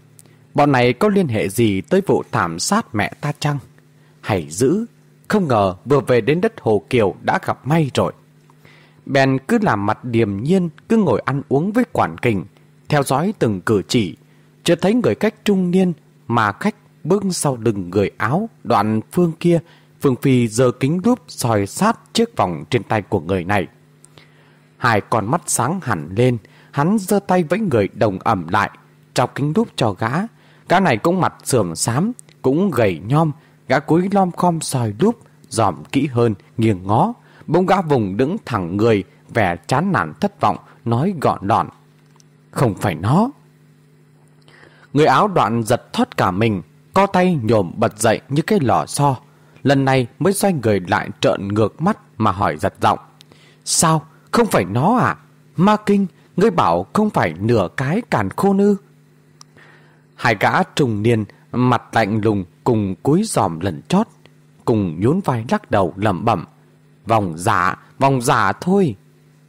Bọn này có liên hệ gì tới vụ thảm sát mẹ ta chăng? Hãy giữ, không ngờ vừa về đến đất Hồ Kiều đã gặp may rồi. Bèn cứ làm mặt điềm nhiên, cứ ngồi ăn uống với quản kình, theo dõi từng cử chỉ, chưa thấy người khách trung niên mà khách bước sau đừng người áo đoạn phương kia, Phương Phi giơ kính đúp soi sát chiếc vòng trên tay của người này. Hai con mắt sáng hẳn lên, hắn giơ tay với người đồng ẩm lại, trao kính đúp cho gã, Gã này cũng mặt sườm xám, cũng gầy nhom, gã cúi lom khom soi đúp, dòm kỹ hơn, nghiêng ngó. Bông gã vùng đứng thẳng người, vẻ chán nản thất vọng, nói gọn đòn. Không phải nó. Người áo đoạn giật thoát cả mình, co tay nhổm bật dậy như cái lò xo. Lần này mới xoay người lại trợn ngược mắt mà hỏi giật giọng. Sao? Không phải nó à? Ma kinh, ngươi bảo không phải nửa cái càn khô nư. Hai gã trùng niên, mặt lạnh lùng cùng cúi giòm lần chót, cùng nhún vai lắc đầu lẩm bẩm. Vòng giả, vòng giả thôi.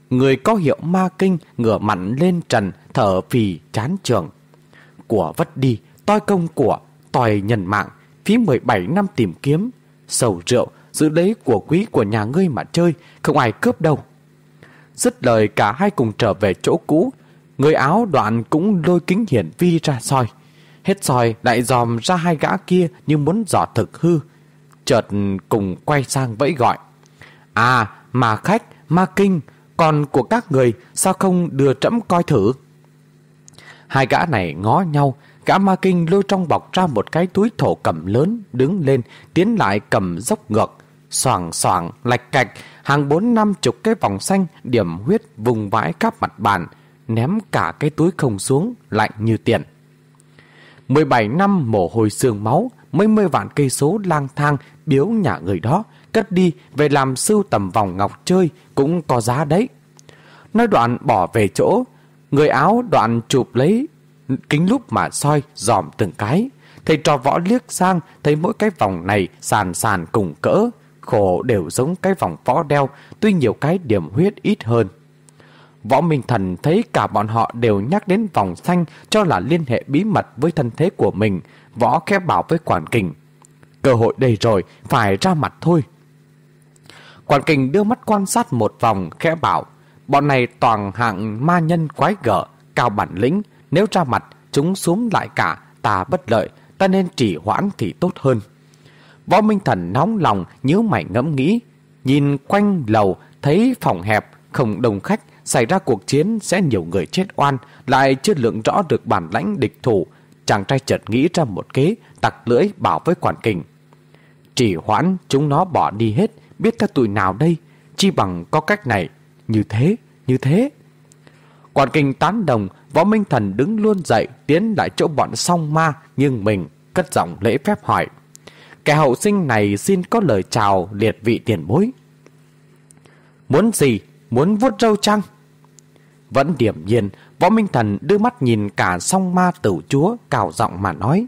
Người có hiệu ma kinh ngửa mặn lên trần thở phì chán trường. Của vất đi, toi công của, tòi nhân mạng, phí 17 năm tìm kiếm. Sầu rượu, giữ lấy của quý của nhà ngươi mà chơi, không ai cướp đâu. Dứt lời cả hai cùng trở về chỗ cũ, người áo đoạn cũng lôi kính hiển vi ra soi. Hết soi lại dòm ra hai gã kia như muốn dò thực hư. Chợt cùng quay sang vẫy gọi. À, mà khách, ma kinh, còn của các người sao không đưa trẫm coi thử? Hai gã này ngó nhau, gã ma kinh lôi trong bọc ra một cái túi thổ cầm lớn, đứng lên, tiến lại cầm dốc ngược, soảng soảng, lạch cạch, hàng bốn năm chục cái vòng xanh, điểm huyết vùng vãi khắp mặt bàn, ném cả cái túi không xuống, lạnh như tiền. 17 năm mồ hôi xương máu, mấy mươi vạn cây số lang thang biếu nhà người đó, cất đi về làm sưu tầm vòng ngọc chơi cũng có giá đấy. Nói đoạn bỏ về chỗ, người áo đoạn chụp lấy kính lúp mà soi dòm từng cái. Thầy trò võ liếc sang thấy mỗi cái vòng này sàn sàn cùng cỡ, khổ đều giống cái vòng võ đeo, tuy nhiều cái điểm huyết ít hơn. Võ Minh Thần thấy cả bọn họ đều nhắc đến vòng xanh cho là liên hệ bí mật với thân thế của mình, võ khép bảo với quản kình. Cơ hội đầy rồi, phải ra mặt thôi. Quản kình đưa mắt quan sát một vòng khẽ bảo, bọn này toàn hạng ma nhân quái gở, cao bản lĩnh, nếu ra mặt chúng xuống lại cả, ta bất lợi, ta nên trì hoãn thì tốt hơn. Võ Minh Thần nóng lòng nhíu mày ngẫm nghĩ, nhìn quanh lầu thấy phòng hẹp, không đông khách, xảy ra cuộc chiến sẽ nhiều người chết oan, lại chưa lượng rõ được bản lãnh địch thủ. Chàng trai chợt nghĩ ra một kế, tặc lưỡi bảo với quản kình. Chỉ hoãn chúng nó bỏ đi hết, biết các tụi nào đây, chi bằng có cách này, như thế, như thế. Quản kình tán đồng, võ minh thần đứng luôn dậy, tiến lại chỗ bọn song ma, nhưng mình cất giọng lễ phép hỏi. Kẻ hậu sinh này xin có lời chào liệt vị tiền bối. Muốn gì? Muốn vuốt râu chăng? Vẫn điểm nhiên, võ minh thần đưa mắt nhìn cả song ma tử chúa cào giọng mà nói.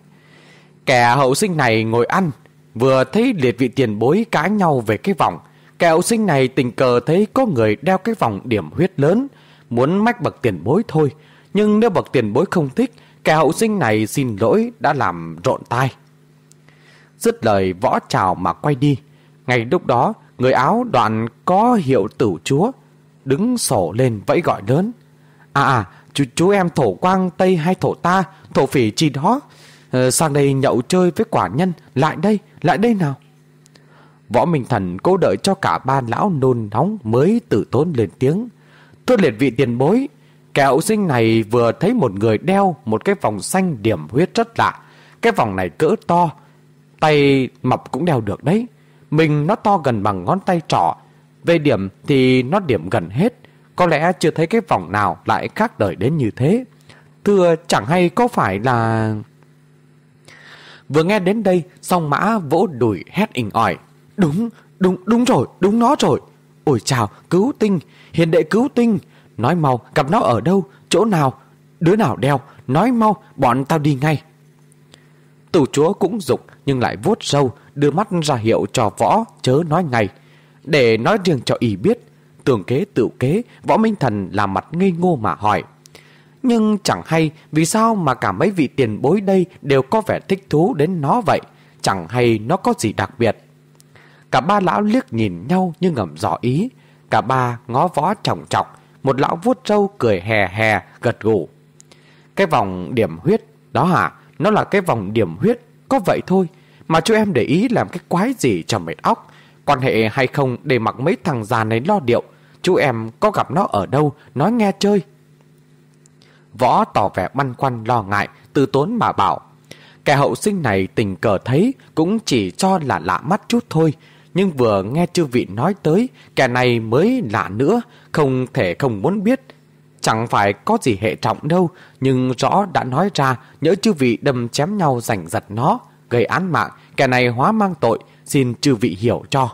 Kẻ hậu sinh này ngồi ăn, vừa thấy liệt vị tiền bối cãi nhau về cái vòng. Kẻ hậu sinh này tình cờ thấy có người đeo cái vòng điểm huyết lớn, muốn mách bậc tiền bối thôi. Nhưng nếu bậc tiền bối không thích, kẻ hậu sinh này xin lỗi đã làm rộn tai. Dứt lời võ chào mà quay đi. Ngay lúc đó, người áo đoạn có hiệu tử chúa, đứng sổ lên vẫy gọi lớn. À à, chú, chú em thổ quang Tây hay thổ ta, thổ phỉ chi đó. Ờ, sang đây nhậu chơi với quả nhân, lại đây, lại đây nào. Võ Minh Thần cố đợi cho cả ba lão nôn nóng mới tử tốn lên tiếng. Thưa liệt vị tiền bối, kẹo sinh này vừa thấy một người đeo một cái vòng xanh điểm huyết rất lạ. Cái vòng này cỡ to, tay mập cũng đeo được đấy. Mình nó to gần bằng ngón tay trỏ. Về điểm thì nó điểm gần hết. Có lẽ chưa thấy cái vòng nào lại khác đời đến như thế. Thưa chẳng hay có phải là... Vừa nghe đến đây, song mã vỗ đùi hét inh ỏi. Đúng, đúng, đúng rồi, đúng nó rồi. Ôi chào, cứu tinh, hiền đệ cứu tinh. Nói mau, gặp nó ở đâu, chỗ nào, đứa nào đeo, nói mau, bọn tao đi ngay. Tù chúa cũng dục nhưng lại vuốt sâu, đưa mắt ra hiệu cho võ, chớ nói ngay. Để nói riêng cho y biết, tường kế tự kế, võ minh thần là mặt ngây ngô mà hỏi. Nhưng chẳng hay vì sao mà cả mấy vị tiền bối đây đều có vẻ thích thú đến nó vậy, chẳng hay nó có gì đặc biệt. Cả ba lão liếc nhìn nhau như ngầm dò ý, cả ba ngó võ trọng trọc, một lão vuốt râu cười hè hè gật gù. Cái vòng điểm huyết, đó hả? Nó là cái vòng điểm huyết, có vậy thôi. Mà chú em để ý làm cái quái gì cho mệt óc. Quan hệ hay không để mặc mấy thằng già này lo điệu. Chú em có gặp nó ở đâu, nói nghe chơi. Võ tỏ vẻ băn khoăn lo ngại, từ tốn mà bảo. Kẻ hậu sinh này tình cờ thấy cũng chỉ cho là lạ mắt chút thôi. Nhưng vừa nghe chư vị nói tới, kẻ này mới lạ nữa, không thể không muốn biết. Chẳng phải có gì hệ trọng đâu, nhưng rõ đã nói ra nhớ chư vị đâm chém nhau giành giật nó, gây án mạng, kẻ này hóa mang tội, xin chư vị hiểu cho.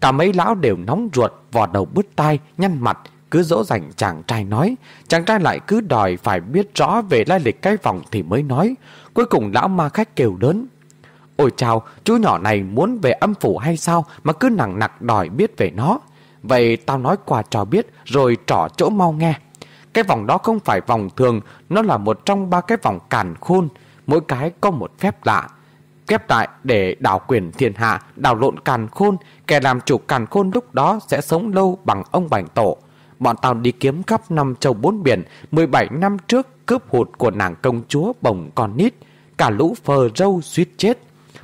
Cả mấy lão đều nóng ruột, vò đầu bứt tai, nhăn mặt, cứ dỗ dành chàng trai nói. Chàng trai lại cứ đòi phải biết rõ về lai lịch cái vòng thì mới nói. Cuối cùng lão ma khách kêu lớn. Ôi chào, chú nhỏ này muốn về âm phủ hay sao mà cứ nặng nặc đòi biết về nó. Vậy tao nói qua trò biết rồi trỏ chỗ mau nghe. Cái vòng đó không phải vòng thường, nó là một trong ba cái vòng càn khôn. Mỗi cái có một phép lạ. Kép lại để đảo quyền thiên hạ, đảo lộn càn khôn, kẻ làm chủ càn khôn lúc đó sẽ sống lâu bằng ông bành tổ. Bọn tao đi kiếm khắp năm châu bốn biển, 17 năm trước cướp hụt của nàng công chúa bồng con nít, cả lũ phờ râu suýt chết.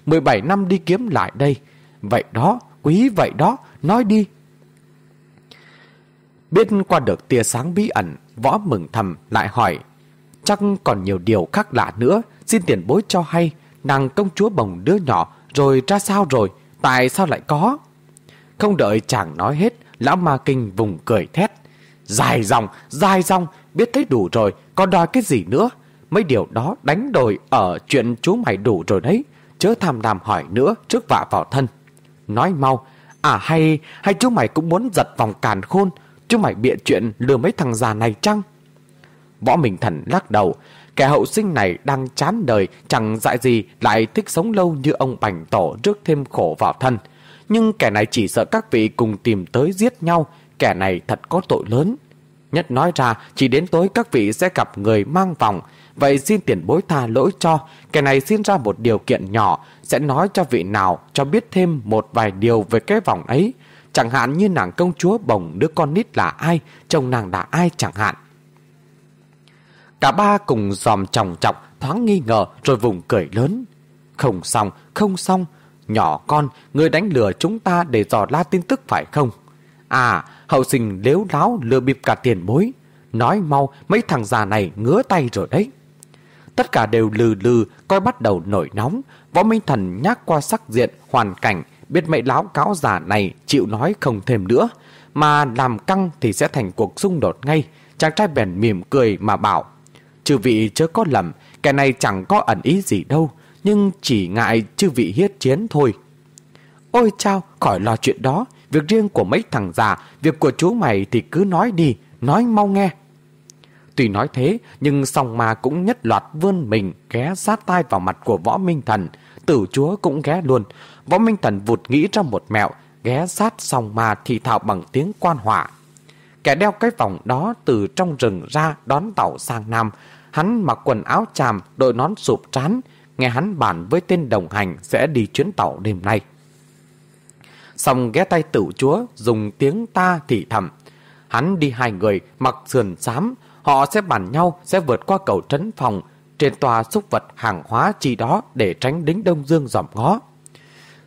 17 năm đi kiếm lại đây. Vậy đó, quý vậy đó, nói đi. Biết qua được tia sáng bí ẩn, võ mừng thầm lại hỏi. Chắc còn nhiều điều khác lạ nữa, xin tiền bối cho hay, nàng công chúa bồng đứa nhỏ rồi ra sao rồi, tại sao lại có? Không đợi chàng nói hết, lão ma kinh vùng cười thét. Dài dòng, dài dòng, biết thấy đủ rồi, còn đòi cái gì nữa? Mấy điều đó đánh đổi ở chuyện chú mày đủ rồi đấy, chớ tham lam hỏi nữa trước vạ vào thân. Nói mau, à hay, hay chú mày cũng muốn giật vòng càn khôn, chú mày bịa chuyện lừa mấy thằng già này chăng? Võ Minh Thần lắc đầu, kẻ hậu sinh này đang chán đời, chẳng dại gì lại thích sống lâu như ông Bành Tổ rước thêm khổ vào thân. Nhưng kẻ này chỉ sợ các vị cùng tìm tới giết nhau, kẻ này thật có tội lớn. Nhất nói ra, chỉ đến tối các vị sẽ gặp người mang vòng, vậy xin tiền bối tha lỗi cho, kẻ này xin ra một điều kiện nhỏ, sẽ nói cho vị nào cho biết thêm một vài điều về cái vòng ấy. Chẳng hạn như nàng công chúa bồng đứa con nít là ai, chồng nàng là ai chẳng hạn. Cả ba cùng dòm chồng chọc, thoáng nghi ngờ rồi vùng cười lớn. Không xong, không xong, nhỏ con, người đánh lừa chúng ta để dò la tin tức phải không? À, hậu sinh lếu láo lừa bịp cả tiền bối. Nói mau, mấy thằng già này ngứa tay rồi đấy. Tất cả đều lừ lừ, coi bắt đầu nổi nóng. Võ Minh Thần nhắc qua sắc diện, hoàn cảnh, biết mấy láo cáo già này chịu nói không thêm nữa. Mà làm căng thì sẽ thành cuộc xung đột ngay. Chàng trai bèn mỉm cười mà bảo. Chư vị chớ có lầm, kẻ này chẳng có ẩn ý gì đâu, nhưng chỉ ngại chư vị hiết chiến thôi. Ôi chao, khỏi lo chuyện đó, việc riêng của mấy thằng già, việc của chú mày thì cứ nói đi, nói mau nghe. Tuy nói thế, nhưng song ma cũng nhất loạt vươn mình ghé sát tai vào mặt của võ minh thần. Tử chúa cũng ghé luôn. Võ minh thần vụt nghĩ ra một mẹo, ghé sát song ma thì thạo bằng tiếng quan hỏa. Kẻ đeo cái vòng đó từ trong rừng ra đón tàu sang Nam. Hắn mặc quần áo chàm, đội nón sụp trán. Nghe hắn bàn với tên đồng hành sẽ đi chuyến tàu đêm nay. Xong ghé tay tử chúa, dùng tiếng ta thì thầm. Hắn đi hai người, mặc sườn xám. Họ sẽ bàn nhau, sẽ vượt qua cầu trấn phòng, trên tòa xúc vật hàng hóa chi đó để tránh đính Đông Dương dòm ngó.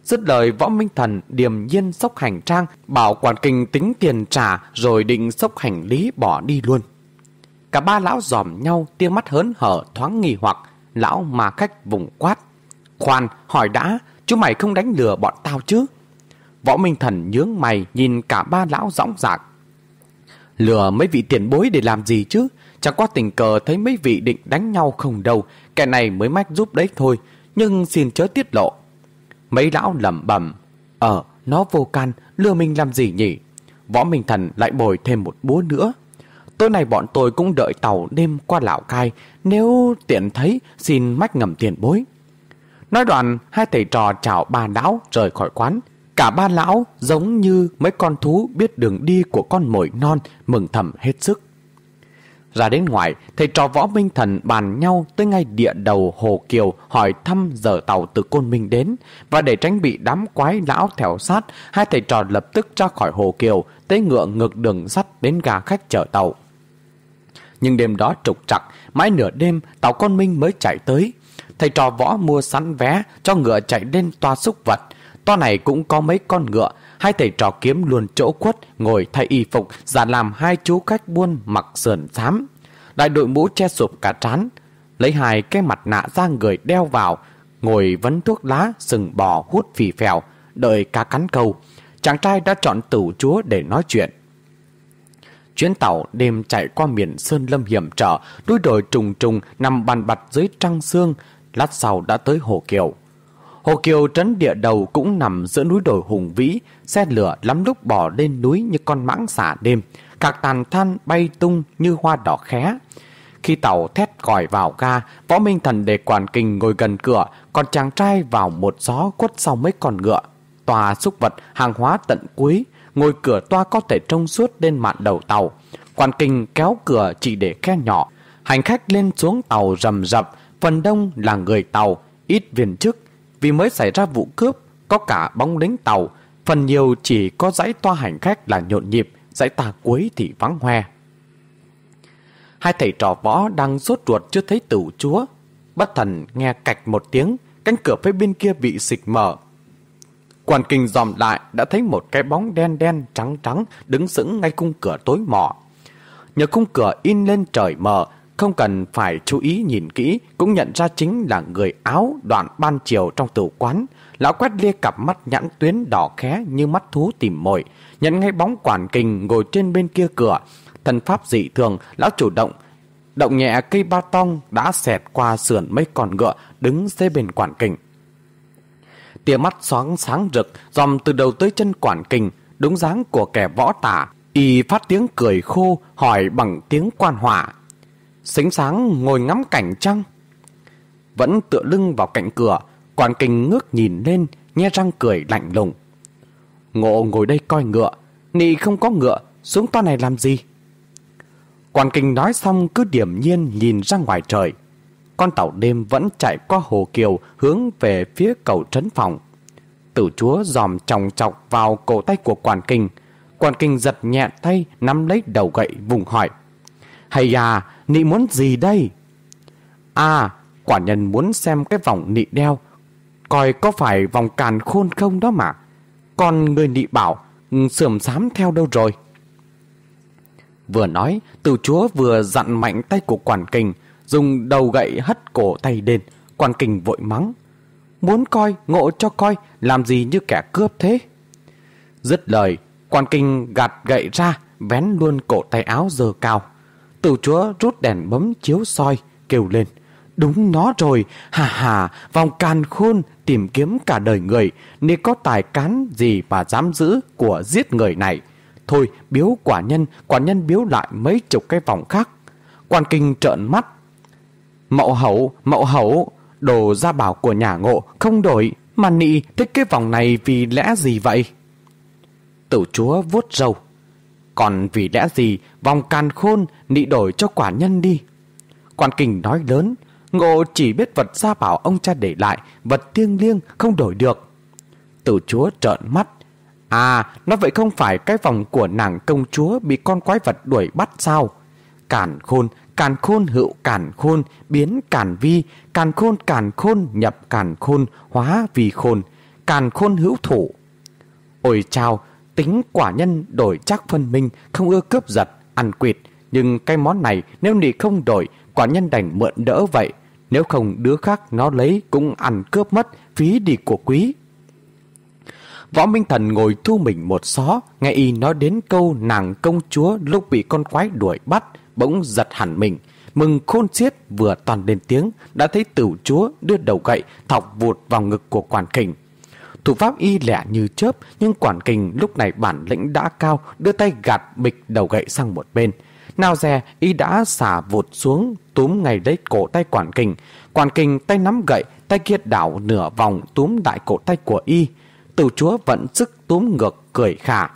Dứt lời võ minh thần điềm nhiên sốc hành trang, bảo quản kinh tính tiền trả rồi định sốc hành lý bỏ đi luôn. Cả ba lão dòm nhau, tia mắt hớn hở thoáng nghi hoặc, lão mà khách vùng quát. Khoan, hỏi đã, chú mày không đánh lừa bọn tao chứ? Võ Minh Thần nhướng mày nhìn cả ba lão rõng rạc. Lừa mấy vị tiền bối để làm gì chứ? Chẳng qua tình cờ thấy mấy vị định đánh nhau không đâu, kẻ này mới mách giúp đấy thôi, nhưng xin chớ tiết lộ. Mấy lão lẩm bẩm Ờ, nó vô can, lừa mình làm gì nhỉ? Võ Minh Thần lại bồi thêm một búa nữa. Tối nay bọn tôi cũng đợi tàu đêm qua Lào Cai, nếu tiện thấy xin mách ngầm tiền bối. Nói đoạn, hai thầy trò chào ba lão rời khỏi quán. Cả ba lão giống như mấy con thú biết đường đi của con mồi non, mừng thầm hết sức. Ra đến ngoài, thầy trò võ minh thần bàn nhau tới ngay địa đầu Hồ Kiều hỏi thăm giờ tàu từ Côn Minh đến. Và để tránh bị đám quái lão theo sát, hai thầy trò lập tức ra khỏi Hồ Kiều, tới ngựa ngược đường sắt đến gà khách chở tàu. Nhưng đêm đó trục trặc, mãi nửa đêm tàu con Minh mới chạy tới. Thầy trò võ mua sẵn vé cho ngựa chạy lên toa xúc vật. Toa này cũng có mấy con ngựa, hai thầy trò kiếm luôn chỗ khuất, ngồi thay y phục, giả làm hai chú khách buôn mặc sườn xám. Đại đội mũ che sụp cả trán, lấy hai cái mặt nạ ra người đeo vào, ngồi vấn thuốc lá, sừng bò hút phì phèo, đợi cá cắn câu. Chàng trai đã chọn tử chúa để nói chuyện. Chuyến tàu đêm chạy qua miền Sơn Lâm hiểm trở, núi đồi trùng trùng nằm bàn bặt dưới trăng sương, lát sau đã tới Hồ Kiều. Hồ Kiều trấn địa đầu cũng nằm giữa núi đồi hùng vĩ, xe lửa lắm lúc bỏ lên núi như con mãng xả đêm, các tàn than bay tung như hoa đỏ khé. Khi tàu thét còi vào ga, Võ Minh Thần để quản kinh ngồi gần cửa, còn chàng trai vào một gió quất sau mấy con ngựa. Tòa xúc vật, hàng hóa tận cuối, ngồi cửa toa có thể trông suốt lên mạn đầu tàu. quan kinh kéo cửa chỉ để khe nhỏ. Hành khách lên xuống tàu rầm rập, phần đông là người tàu, ít viên chức. Vì mới xảy ra vụ cướp, có cả bóng lính tàu, phần nhiều chỉ có dãy toa hành khách là nhộn nhịp, dãy tà cuối thì vắng hoe. Hai thầy trò võ đang rốt ruột chưa thấy tử chúa. Bất thần nghe cạch một tiếng, cánh cửa phía bên kia bị xịt mở. Quan kinh dòm lại đã thấy một cái bóng đen đen trắng trắng đứng sững ngay cung cửa tối mỏ. Nhờ cung cửa in lên trời mờ, không cần phải chú ý nhìn kỹ, cũng nhận ra chính là người áo đoạn ban chiều trong tử quán. Lão quét lia cặp mắt nhãn tuyến đỏ khé như mắt thú tìm mồi, nhận ngay bóng quản kình ngồi trên bên kia cửa. Thần pháp dị thường, lão chủ động, động nhẹ cây ba tong đã xẹt qua sườn mấy con ngựa đứng dưới bên quản kình. Tia mắt xoáng sáng rực, dòm từ đầu tới chân quản kình, đúng dáng của kẻ võ tả. Y phát tiếng cười khô, hỏi bằng tiếng quan hỏa. Xính sáng ngồi ngắm cảnh trăng. Vẫn tựa lưng vào cạnh cửa, quản kình ngước nhìn lên, nghe răng cười lạnh lùng. Ngộ ngồi đây coi ngựa, nị không có ngựa, xuống toa này làm gì? quản kinh nói xong cứ điểm nhiên nhìn ra ngoài trời. Con tàu đêm vẫn chạy qua hồ kiều hướng về phía cầu trấn phòng. Tử chúa dòm chồng chọc vào cổ tay của Quản kinh. Quản kinh giật nhẹ tay nắm lấy đầu gậy vùng hỏi. Hay à, nị muốn gì đây? À, quả nhân muốn xem cái vòng nị đeo. Coi có phải vòng càn khôn không đó mà. Còn người nị bảo, ừ, sườm xám theo đâu rồi? Vừa nói, từ chúa vừa dặn mạnh tay của quản kình, dùng đầu gậy hất cổ tay đền quan kình vội mắng. Muốn coi, ngộ cho coi, làm gì như kẻ cướp thế? Dứt lời, quan kinh gạt gậy ra, vén luôn cổ tay áo giờ cao. Tử chúa rút đèn bấm chiếu soi, kêu lên. Đúng nó rồi, hà hà, vòng càn khôn tìm kiếm cả đời người, nên có tài cán gì mà dám giữ của giết người này. Thôi biếu quả nhân, quả nhân biếu lại mấy chục cái vòng khác. Quan kinh trợn mắt. Mậu hậu, mậu hậu, đồ gia bảo của nhà ngộ không đổi, mà nị thích cái vòng này vì lẽ gì vậy? Tử chúa vuốt râu. Còn vì lẽ gì vòng càn khôn nị đổi cho quả nhân đi? Quan kinh nói lớn, ngộ chỉ biết vật gia bảo ông cha để lại, vật thiêng liêng không đổi được. Tử chúa trợn mắt, À, nó vậy không phải cái vòng của nàng công chúa bị con quái vật đuổi bắt sao? Càn khôn, càn khôn hữu càn khôn, biến càn vi, càn khôn càn khôn nhập càn khôn, hóa vì khôn, càn khôn hữu thủ. Ôi chào, tính quả nhân đổi chắc phân minh, không ưa cướp giật, ăn quỵt. Nhưng cái món này nếu nị không đổi, quả nhân đành mượn đỡ vậy. Nếu không đứa khác nó lấy cũng ăn cướp mất, phí đi của quý. Võ Minh Thần ngồi thu mình một xó, nghe y nói đến câu nàng công chúa lúc bị con quái đuổi bắt, bỗng giật hẳn mình. Mừng khôn xiết vừa toàn lên tiếng, đã thấy tử chúa đưa đầu gậy thọc vụt vào ngực của quản kình. Thủ pháp y lẻ như chớp, nhưng quản kình lúc này bản lĩnh đã cao, đưa tay gạt bịch đầu gậy sang một bên. Nào dè, y đã xả vụt xuống, túm ngay lấy cổ tay quản kình. Quản kình tay nắm gậy, tay kia đảo nửa vòng túm đại cổ tay của y tử chúa vẫn sức túm ngược cười khả.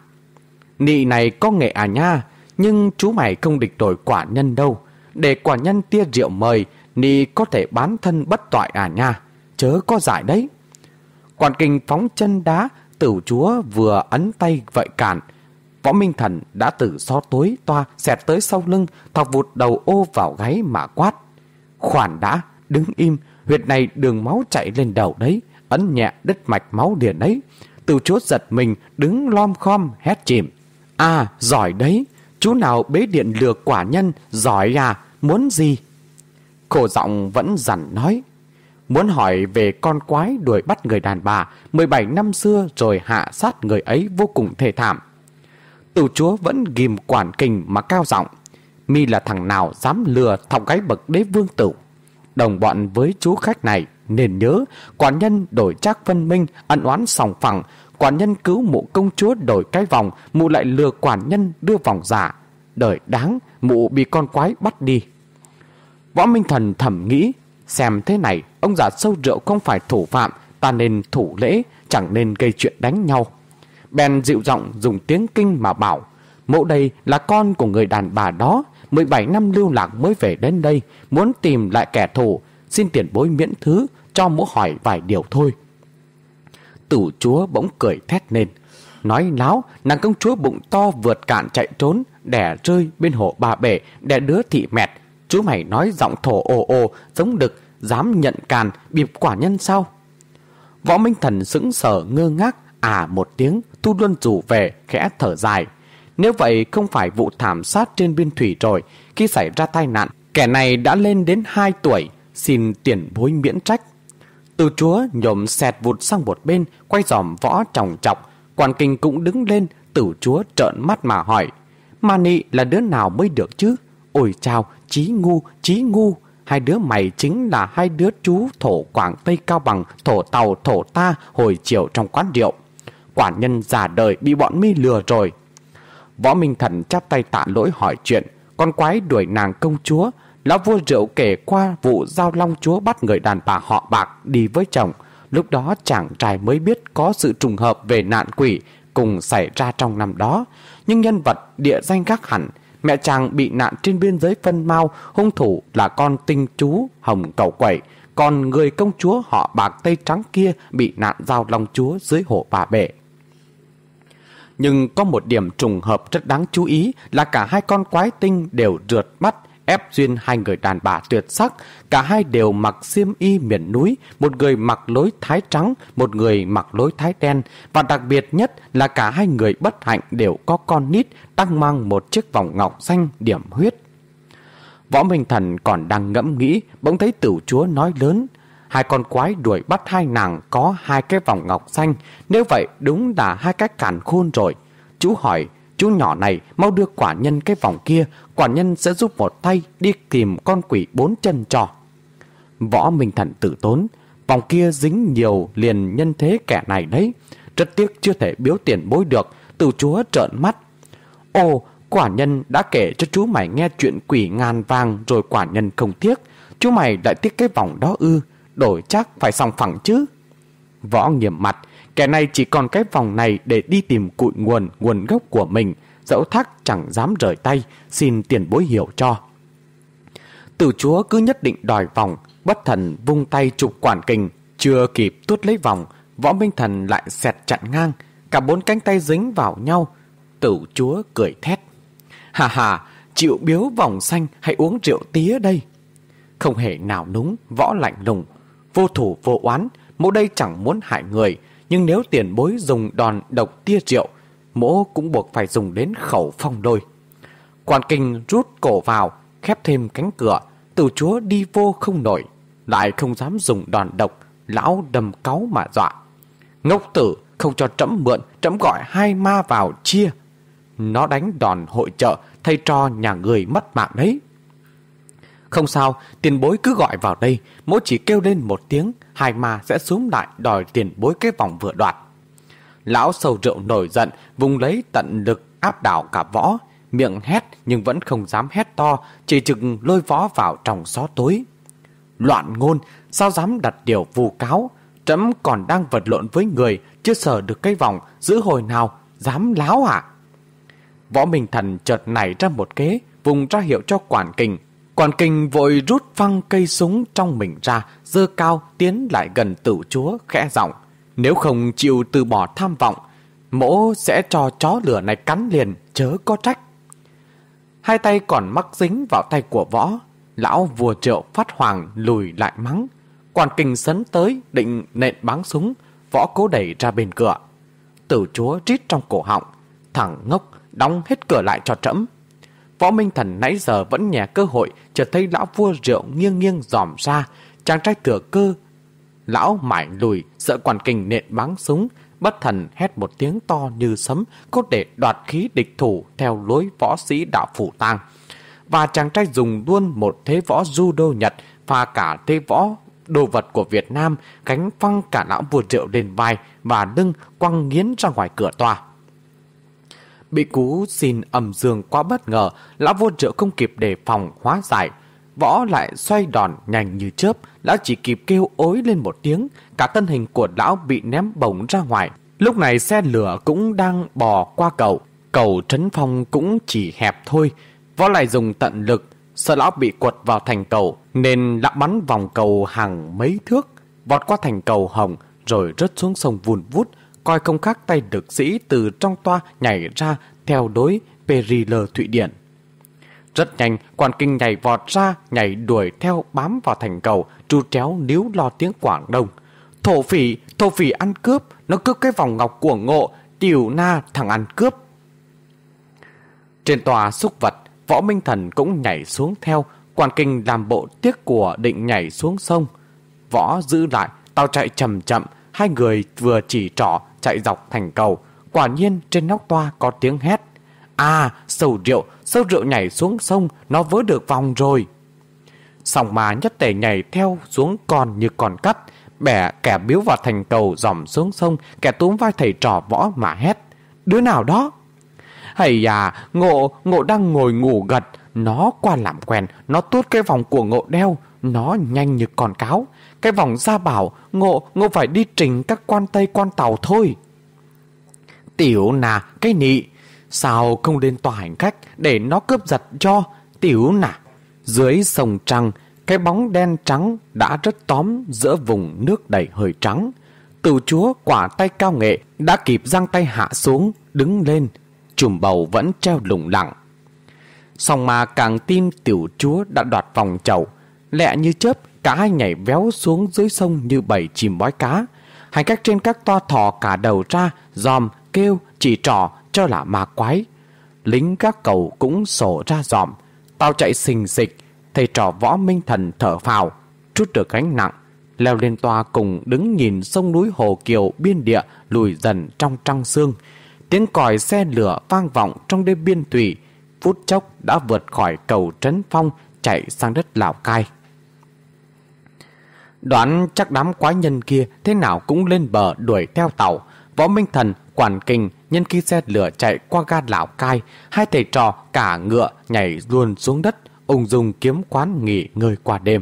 Nị này có nghệ à nha, nhưng chú mày không địch đổi quả nhân đâu. Để quả nhân tia rượu mời, nị có thể bán thân bất toại à nha, chớ có giải đấy. Quản kinh phóng chân đá, tử chúa vừa ấn tay vậy cản. Võ Minh Thần đã từ so tối toa xẹt tới sau lưng, thọc vụt đầu ô vào gáy mà quát. Khoản đã, đứng im, huyệt này đường máu chạy lên đầu đấy ấn nhẹ đứt mạch máu liền đấy Từ chúa giật mình, đứng lom khom, hét chìm. À, giỏi đấy, chú nào bế điện lừa quả nhân, giỏi à, muốn gì? Khổ giọng vẫn dằn nói. Muốn hỏi về con quái đuổi bắt người đàn bà 17 năm xưa rồi hạ sát người ấy vô cùng thê thảm. Tử chúa vẫn ghim quản kình mà cao giọng Mi là thằng nào dám lừa thọc gái bậc đế vương tử Đồng bọn với chú khách này Nên nhớ Quản nhân đổi trác phân minh Ân oán sòng phẳng Quản nhân cứu mụ công chúa đổi cái vòng, Mụ lại lừa quản nhân đưa vòng giả. Đời đáng, Mụ bị con quái bắt đi. Võ Minh Thần thẩm nghĩ, Xem thế này, Ông già sâu rượu không phải thủ phạm, Ta nên thủ lễ, Chẳng nên gây chuyện đánh nhau. Bèn dịu giọng dùng tiếng kinh mà bảo Mộ đây là con của người đàn bà đó 17 năm lưu lạc mới về đến đây, Muốn tìm lại kẻ thù, Xin tiền bối miễn thứ, Cho mỗ hỏi vài điều thôi. Tử chúa bỗng cười thét lên. Nói, láo, Nàng công chúa bụng to vượt cạn chạy trốn, Đẻ rơi bên hồ bà bể, Đẻ đứa thị mẹt. Chú mày nói giọng thổ ồ ồ, Giống đực, Dám nhận càn, Bịp quả nhân sao? Võ Minh Thần sững sờ, ngơ ngác À một tiếng thu luân rủ về, khẽ thở dài. Nếu vậy không phải vụ thảm sát trên biên thủy rồi, Khi xảy ra tai nạn, Kẻ này đã lên đến 2 tuổi, Xin tiền bối miễn trách. Từ chúa nhổm xẹt vụt sang một bên Quay giòm võ trọng trọc quản kinh cũng đứng lên Tử chúa trợn mắt mà hỏi Mani là đứa nào mới được chứ Ôi chào chí ngu chí ngu Hai đứa mày chính là hai đứa chú thổ Quảng Tây Cao Bằng, thổ Tàu, thổ ta hồi chiều trong quán rượu. Quản nhân già đời bị bọn mi lừa rồi. Võ Minh Thần chắp tay tạ lỗi hỏi chuyện, con quái đuổi nàng công chúa. Lão vua rượu kể qua vụ giao long chúa bắt người đàn bà họ bạc đi với chồng. Lúc đó chàng trai mới biết có sự trùng hợp về nạn quỷ cùng xảy ra trong năm đó. Nhưng nhân vật địa danh khác hẳn, Mẹ chàng bị nạn trên biên giới phân mau, hung thủ là con tinh chú Hồng Cầu Quẩy, còn người công chúa họ bạc tây trắng kia bị nạn giao long chúa dưới hồ bà bể. Nhưng có một điểm trùng hợp rất đáng chú ý là cả hai con quái tinh đều rượt mắt ép duyên hai người đàn bà tuyệt sắc. Cả hai đều mặc xiêm y miền núi, một người mặc lối thái trắng, một người mặc lối thái đen. Và đặc biệt nhất là cả hai người bất hạnh đều có con nít đang mang một chiếc vòng ngọc xanh điểm huyết. Võ Minh Thần còn đang ngẫm nghĩ, bỗng thấy tử chúa nói lớn. Hai con quái đuổi bắt hai nàng có hai cái vòng ngọc xanh, nếu vậy đúng là hai cái cản khôn rồi. Chú hỏi, chú nhỏ này mau đưa quả nhân cái vòng kia, quả nhân sẽ giúp một tay đi tìm con quỷ bốn chân trò. Võ Minh Thần tử tốn, vòng kia dính nhiều liền nhân thế kẻ này đấy. Rất tiếc chưa thể biếu tiền bối được, từ chúa trợn mắt. Ồ, quả nhân đã kể cho chú mày nghe chuyện quỷ ngàn vàng rồi quả nhân không tiếc. Chú mày lại tiếc cái vòng đó ư, đổi chắc phải xong phẳng chứ. Võ nghiêm mặt, Kẻ này chỉ còn cái vòng này để đi tìm cụi nguồn, nguồn gốc của mình. Dẫu thác chẳng dám rời tay, xin tiền bối hiểu cho. Tử chúa cứ nhất định đòi vòng, bất thần vung tay chụp quản kình, chưa kịp tuốt lấy vòng, võ minh thần lại xẹt chặn ngang, cả bốn cánh tay dính vào nhau. Tử chúa cười thét. Hà hà, chịu biếu vòng xanh hay uống rượu tía đây. Không hề nào núng, võ lạnh lùng, vô thủ vô oán, mẫu đây chẳng muốn hại người, nhưng nếu tiền bối dùng đòn độc tia rượu, mỗ cũng buộc phải dùng đến khẩu phong đôi. Quan kinh rút cổ vào, khép thêm cánh cửa, tử chúa đi vô không nổi, lại không dám dùng đòn độc, lão đầm cáu mà dọa. Ngốc tử không cho trẫm mượn, trẫm gọi hai ma vào chia. Nó đánh đòn hội trợ, thay cho nhà người mất mạng đấy. Không sao, tiền bối cứ gọi vào đây, mỗi chỉ kêu lên một tiếng, hai ma sẽ xuống lại đòi tiền bối cái vòng vừa đoạt. Lão sầu rượu nổi giận, vùng lấy tận lực áp đảo cả võ, miệng hét nhưng vẫn không dám hét to, chỉ chừng lôi võ vào trong gió tối. Loạn ngôn, sao dám đặt điều vu cáo, trẫm còn đang vật lộn với người, chưa sờ được cái vòng, giữ hồi nào, dám láo à? Võ Minh Thần chợt nảy ra một kế, vùng ra hiệu cho quản kình, Quản kinh vội rút phăng cây súng trong mình ra, dơ cao tiến lại gần tử chúa khẽ giọng. Nếu không chịu từ bỏ tham vọng, mỗ sẽ cho chó lửa này cắn liền, chớ có trách. Hai tay còn mắc dính vào tay của võ, lão vua triệu phát hoàng lùi lại mắng. Quản kinh sấn tới định nện bắn súng, võ cố đẩy ra bên cửa. Tử chúa rít trong cổ họng, thẳng ngốc đóng hết cửa lại cho trẫm Võ Minh Thần nãy giờ vẫn nhè cơ hội, chợt thấy lão vua rượu nghiêng nghiêng dòm ra, chàng trai thừa cơ. Lão mải lùi, sợ quản kình nện bắn súng, bất thần hét một tiếng to như sấm, có để đoạt khí địch thủ theo lối võ sĩ đạo phủ tang. Và chàng trai dùng luôn một thế võ judo Nhật và cả thế võ đồ vật của Việt Nam gánh phăng cả lão vua rượu lên vai và lưng quăng nghiến ra ngoài cửa tòa. Bị cú xin ầm dương quá bất ngờ, lão vua rượu không kịp đề phòng hóa giải. Võ lại xoay đòn nhanh như chớp, lão chỉ kịp kêu ối lên một tiếng, cả thân hình của lão bị ném bổng ra ngoài. Lúc này xe lửa cũng đang bò qua cầu, cầu trấn phong cũng chỉ hẹp thôi. Võ lại dùng tận lực, sợ lão bị quật vào thành cầu, nên đã bắn vòng cầu hàng mấy thước, vọt qua thành cầu hồng, rồi rớt xuống sông vùn vút, coi không khác tay lực sĩ từ trong toa nhảy ra theo đối Periller Thụy Điển. Rất nhanh, quan kinh nhảy vọt ra, nhảy đuổi theo bám vào thành cầu, tru tréo níu lo tiếng Quảng Đông. Thổ phỉ, thổ phỉ ăn cướp, nó cướp cái vòng ngọc của ngộ, tiểu na thằng ăn cướp. Trên tòa xúc vật, võ minh thần cũng nhảy xuống theo, quan kinh làm bộ tiếc của định nhảy xuống sông. Võ giữ lại, tao chạy chậm chậm, hai người vừa chỉ trỏ chạy dọc thành cầu. Quả nhiên trên nóc toa có tiếng hét. À, sầu rượu, sầu rượu nhảy xuống sông, nó vỡ được vòng rồi. Sòng mà nhất tể nhảy theo xuống còn như còn cắt, bẻ kẻ biếu vào thành cầu dòng xuống sông, kẻ túm vai thầy trò võ mà hét. Đứa nào đó? Hầy à, ngộ, ngộ đang ngồi ngủ gật, nó qua làm quen, nó tuốt cái vòng của ngộ đeo, nó nhanh như con cáo. Cái vòng ra bảo, ngộ, ngộ phải đi trình các quan tây quan tàu thôi. Tiểu nà, cái nị, sao không lên tòa hành khách để nó cướp giật cho, tiểu nà. Dưới sông trăng, cái bóng đen trắng đã rất tóm giữa vùng nước đầy hơi trắng. Tử chúa quả tay cao nghệ đã kịp giang tay hạ xuống, đứng lên. Chùm bầu vẫn treo lủng lặng. Song mà càng tin tiểu chúa đã đoạt vòng chậu. Lẹ như chớp, cả hai nhảy véo xuống dưới sông như bầy chìm bói cá. Hành khách trên các toa thò cả đầu ra, dòm, kêu, chỉ trỏ cho là ma quái. Lính các cầu cũng sổ ra dòm. Tao chạy xình xịch, thầy trò võ minh thần thở phào, chút được gánh nặng. Leo lên toa cùng đứng nhìn sông núi Hồ Kiều biên địa lùi dần trong trăng sương. Tiếng còi xe lửa vang vọng trong đêm biên tùy, phút chốc đã vượt khỏi cầu Trấn Phong chạy sang đất Lào Cai. Đoán chắc đám quái nhân kia thế nào cũng lên bờ đuổi theo tàu. Võ Minh Thần, Quản Kinh, nhân khi xe lửa chạy qua ga Lào Cai, hai thầy trò cả ngựa nhảy luôn xuống đất, ung dung kiếm quán nghỉ ngơi qua đêm.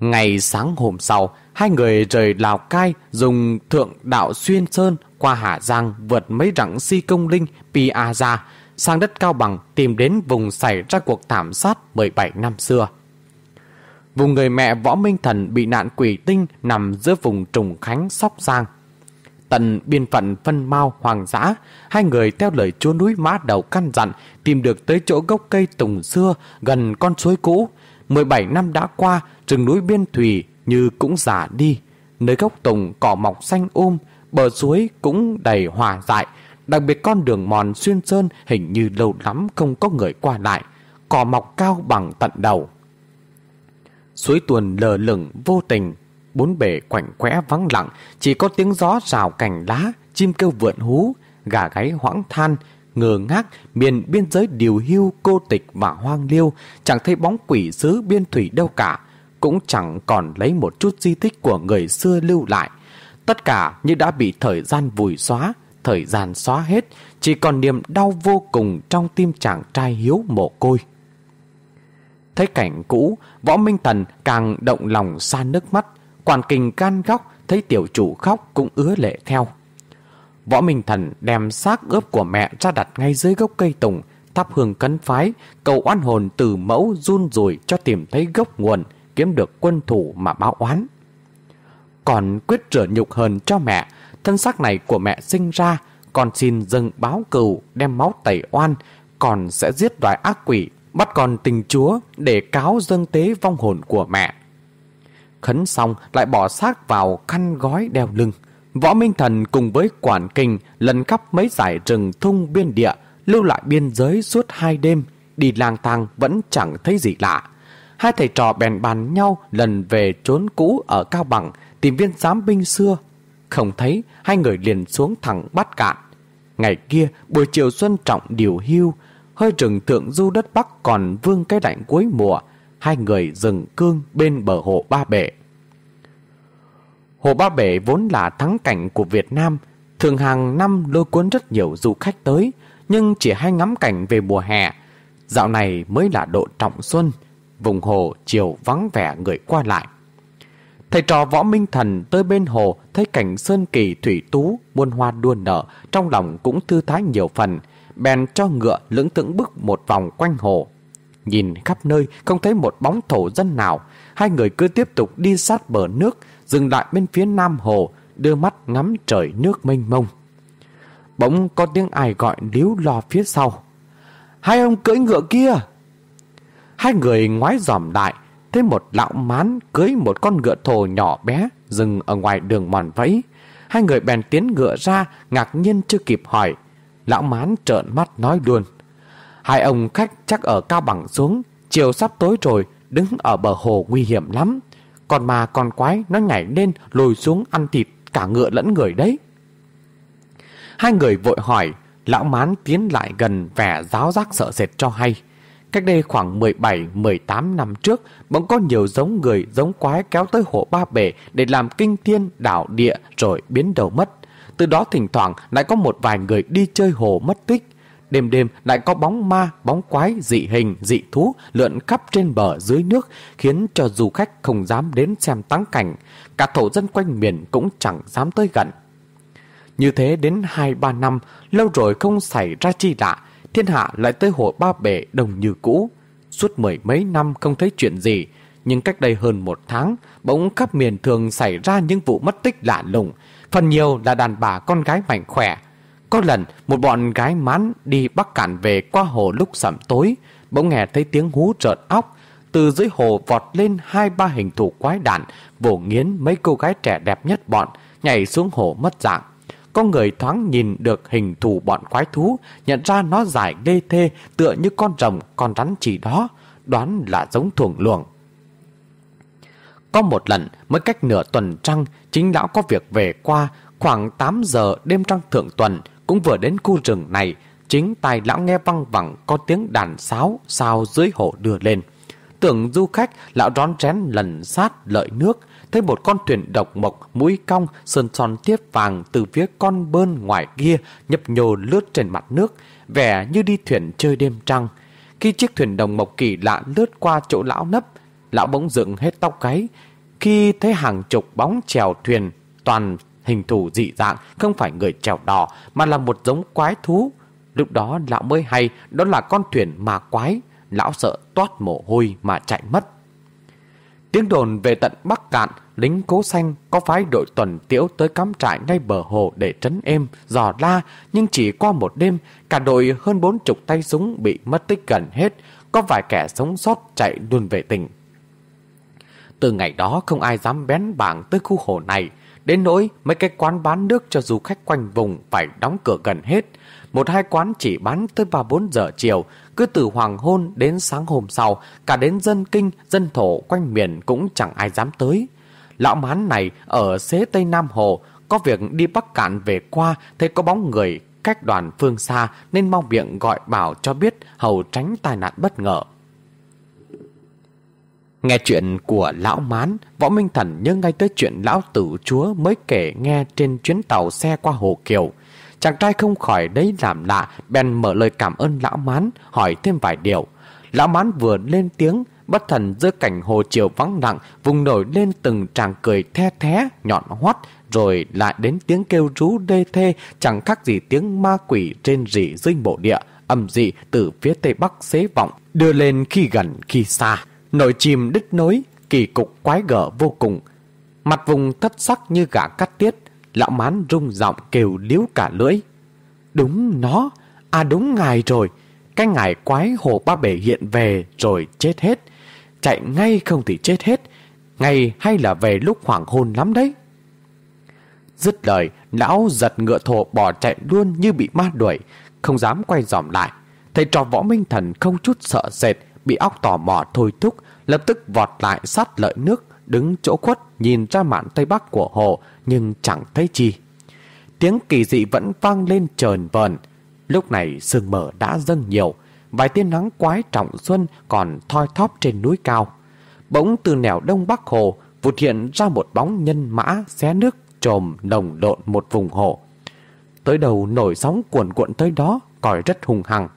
Ngày sáng hôm sau, hai người rời Lào Cai dùng thượng đạo xuyên sơn qua Hà Giang vượt mấy rặng si công linh Pia ra sang đất cao bằng tìm đến vùng xảy ra cuộc thảm sát 17 năm xưa. Vùng người mẹ Võ Minh Thần bị nạn quỷ tinh nằm giữa vùng Trùng Khánh, Sóc Giang. Tận biên phận phân mau hoàng dã, hai người theo lời chúa núi mã đầu căn dặn tìm được tới chỗ gốc cây tùng xưa gần con suối cũ. 17 năm đã qua, rừng núi biên thủy như cũng giả đi. Nơi gốc tùng cỏ mọc xanh um, bờ suối cũng đầy hòa dại. Đặc biệt con đường mòn xuyên sơn hình như lâu lắm không có người qua lại. Cỏ mọc cao bằng tận đầu. Suối tuần lờ lửng vô tình, bốn bể quạnh quẽ vắng lặng, chỉ có tiếng gió rào cành lá, chim kêu vượn hú, gà gáy hoãng than, ngờ ngác miền biên giới điều hưu cô tịch và hoang liêu, chẳng thấy bóng quỷ sứ biên thủy đâu cả, cũng chẳng còn lấy một chút di tích của người xưa lưu lại. Tất cả như đã bị thời gian vùi xóa, thời gian xóa hết, chỉ còn niềm đau vô cùng trong tim chàng trai hiếu mồ côi. Thấy cảnh cũ, võ minh thần càng động lòng xa nước mắt, quản kình can góc, thấy tiểu chủ khóc cũng ứa lệ theo. Võ Minh Thần đem xác ướp của mẹ ra đặt ngay dưới gốc cây tùng, thắp hương cấn phái, cầu oan hồn từ mẫu run rùi cho tìm thấy gốc nguồn, kiếm được quân thủ mà báo oán. Còn quyết rửa nhục hờn cho mẹ, thân xác này của mẹ sinh ra, còn xin dâng báo cừu, đem máu tẩy oan, còn sẽ giết đoài ác quỷ, bắt còn tình chúa để cáo dâng tế vong hồn của mẹ. Khấn xong lại bỏ xác vào khăn gói đeo lưng. Võ Minh Thần cùng với quản kinh lần khắp mấy giải rừng thung biên địa, lưu lại biên giới suốt hai đêm, đi lang thang vẫn chẳng thấy gì lạ. Hai thầy trò bèn bàn nhau lần về trốn cũ ở Cao Bằng tìm viên giám binh xưa. không thấy, hai người liền xuống thẳng bắt cạn. Ngày kia, buổi chiều xuân trọng điều hưu, hơi rừng thượng du đất Bắc còn vương cái lạnh cuối mùa, hai người dừng cương bên bờ hồ Ba Bể. Hồ Ba Bể vốn là thắng cảnh của Việt Nam, thường hàng năm lôi cuốn rất nhiều du khách tới, nhưng chỉ hay ngắm cảnh về mùa hè. Dạo này mới là độ trọng xuân, vùng hồ chiều vắng vẻ người qua lại. Thầy trò võ minh thần tới bên hồ thấy cảnh sơn kỳ thủy tú, muôn hoa đua nở, trong lòng cũng thư thái nhiều phần, bèn cho ngựa lưỡng tưởng bước một vòng quanh hồ. Nhìn khắp nơi không thấy một bóng thổ dân nào, hai người cứ tiếp tục đi sát bờ nước, dừng lại bên phía nam hồ, đưa mắt ngắm trời nước mênh mông. Bỗng có tiếng ai gọi líu lo phía sau. Hai ông cưỡi ngựa kia! Hai người ngoái dòm lại, thấy một lão mán cưới một con ngựa thồ nhỏ bé dừng ở ngoài đường mòn vẫy. Hai người bèn tiến ngựa ra, ngạc nhiên chưa kịp hỏi. Lão mán trợn mắt nói luôn. Hai ông khách chắc ở cao bằng xuống, chiều sắp tối rồi, đứng ở bờ hồ nguy hiểm lắm. Còn mà con quái nó nhảy lên lùi xuống ăn thịt cả ngựa lẫn người đấy. Hai người vội hỏi, lão mán tiến lại gần vẻ giáo giác sợ sệt cho hay. Cách đây khoảng 17-18 năm trước, bỗng có nhiều giống người, giống quái kéo tới hồ ba bể để làm kinh thiên, đảo địa rồi biến đầu mất. Từ đó thỉnh thoảng lại có một vài người đi chơi hồ mất tích. Đêm đêm lại có bóng ma, bóng quái, dị hình, dị thú lượn khắp trên bờ dưới nước, khiến cho du khách không dám đến xem táng cảnh. Cả thổ dân quanh miền cũng chẳng dám tới gần. Như thế đến 2-3 năm, lâu rồi không xảy ra chi lạ, thiên hạ lại tới hồ ba bể đồng như cũ. Suốt mười mấy năm không thấy chuyện gì, nhưng cách đây hơn một tháng, bỗng khắp miền thường xảy ra những vụ mất tích lạ lùng, phần nhiều là đàn bà con gái mạnh khỏe. Có lần, một bọn gái mán đi bắc cạn về qua hồ lúc sẩm tối, bỗng nghe thấy tiếng hú trợn óc, từ dưới hồ vọt lên hai ba hình thủ quái đản, vồ nghiến mấy cô gái trẻ đẹp nhất bọn, nhảy xuống hồ mất dạng. Có người thoáng nhìn được hình thù bọn quái thú, nhận ra nó dài đê thê tựa như con rồng, con rắn chỉ đó, đoán là giống thuồng luồng. Có một lần, mới cách nửa tuần trăng, chính lão có việc về qua, khoảng 8 giờ đêm trăng thượng tuần, cũng vừa đến khu rừng này, chính tài lão nghe văng vẳng có tiếng đàn sáo sao dưới hồ đưa lên. Tưởng du khách, lão rón rén lần sát lợi nước, thấy một con thuyền độc mộc mũi cong sơn son tiếp vàng từ phía con bơn ngoài kia nhấp nhô lướt trên mặt nước, vẻ như đi thuyền chơi đêm trăng. Khi chiếc thuyền đồng mộc kỳ lạ lướt qua chỗ lão nấp, lão bỗng dựng hết tóc gáy. Khi thấy hàng chục bóng chèo thuyền toàn hình thù dị dạng, không phải người trèo đò mà là một giống quái thú. Lúc đó lão mới hay đó là con thuyền mà quái, lão sợ toát mồ hôi mà chạy mất. Tiếng đồn về tận Bắc Cạn, lính cố xanh có phái đội tuần tiễu tới cắm trại ngay bờ hồ để trấn êm, dò la, nhưng chỉ qua một đêm, cả đội hơn bốn chục tay súng bị mất tích gần hết, có vài kẻ sống sót chạy luôn về tỉnh. Từ ngày đó không ai dám bén bảng tới khu hồ này, đến nỗi mấy cái quán bán nước cho du khách quanh vùng phải đóng cửa gần hết. Một hai quán chỉ bán tới 3-4 giờ chiều, cứ từ hoàng hôn đến sáng hôm sau, cả đến dân kinh, dân thổ quanh miền cũng chẳng ai dám tới. Lão mán này ở xế Tây Nam Hồ, có việc đi Bắc Cạn về qua, thấy có bóng người cách đoàn phương xa nên mong miệng gọi bảo cho biết hầu tránh tai nạn bất ngờ. Nghe chuyện của lão mán, võ minh thần nhớ ngay tới chuyện lão tử chúa mới kể nghe trên chuyến tàu xe qua Hồ Kiều. Chàng trai không khỏi đấy làm lạ, bèn mở lời cảm ơn lão mán, hỏi thêm vài điều. Lão mán vừa lên tiếng, bất thần giữa cảnh hồ chiều vắng lặng, vùng nổi lên từng tràng cười the thé, nhọn hoắt, rồi lại đến tiếng kêu rú đê thê, chẳng khác gì tiếng ma quỷ trên rỉ dưới bộ địa, âm dị từ phía tây bắc xế vọng, đưa lên khi gần khi xa nội chìm đứt nối, kỳ cục quái gở vô cùng. Mặt vùng thất sắc như gã cắt tiết, Lão mán rung giọng kêu liếu cả lưỡi. Đúng nó, à đúng ngài rồi. Cái ngài quái hồ ba bể hiện về rồi chết hết. Chạy ngay không thì chết hết. Ngày hay là về lúc hoàng hôn lắm đấy. Dứt lời, lão giật ngựa thổ bỏ chạy luôn như bị ma đuổi, không dám quay dòm lại. Thầy trò võ minh thần không chút sợ sệt, bị óc tò mò thôi thúc, lập tức vọt lại sát lợi nước, đứng chỗ khuất nhìn ra mạn tây bắc của hồ nhưng chẳng thấy chi. Tiếng kỳ dị vẫn vang lên trờn vờn. Lúc này sương mờ đã dâng nhiều, vài tia nắng quái trọng xuân còn thoi thóp trên núi cao. Bỗng từ nẻo đông bắc hồ vụt hiện ra một bóng nhân mã xé nước trồm nồng độn một vùng hồ. Tới đầu nổi sóng cuộn cuộn tới đó, còi rất hùng hằng.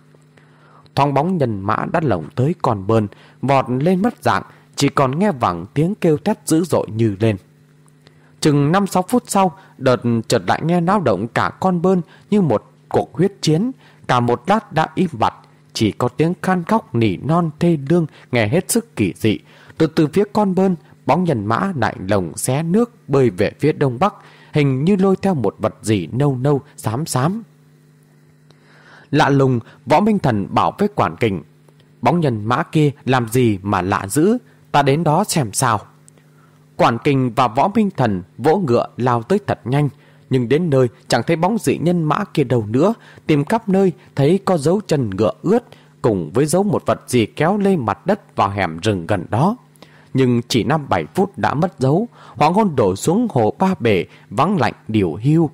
Thoáng bóng nhân mã đã lồng tới con bơn, vọt lên mất dạng, chỉ còn nghe vẳng tiếng kêu thét dữ dội như lên. Chừng 5-6 phút sau, đợt chợt lại nghe náo động cả con bơn như một cuộc huyết chiến, cả một lát đã im bặt, chỉ có tiếng khan khóc nỉ non thê lương nghe hết sức kỳ dị. Từ từ phía con bơn, bóng nhân mã lại lồng xé nước bơi về phía đông bắc, hình như lôi theo một vật gì nâu nâu, xám xám. Lạ lùng, võ minh thần bảo với quản kình. Bóng nhân mã kia làm gì mà lạ dữ, ta đến đó xem sao. Quản kình và võ minh thần vỗ ngựa lao tới thật nhanh, nhưng đến nơi chẳng thấy bóng dị nhân mã kia đâu nữa, tìm khắp nơi thấy có dấu chân ngựa ướt, cùng với dấu một vật gì kéo lên mặt đất vào hẻm rừng gần đó. Nhưng chỉ 5-7 phút đã mất dấu, hoàng hôn đổ xuống hồ ba bể, vắng lạnh điều hưu,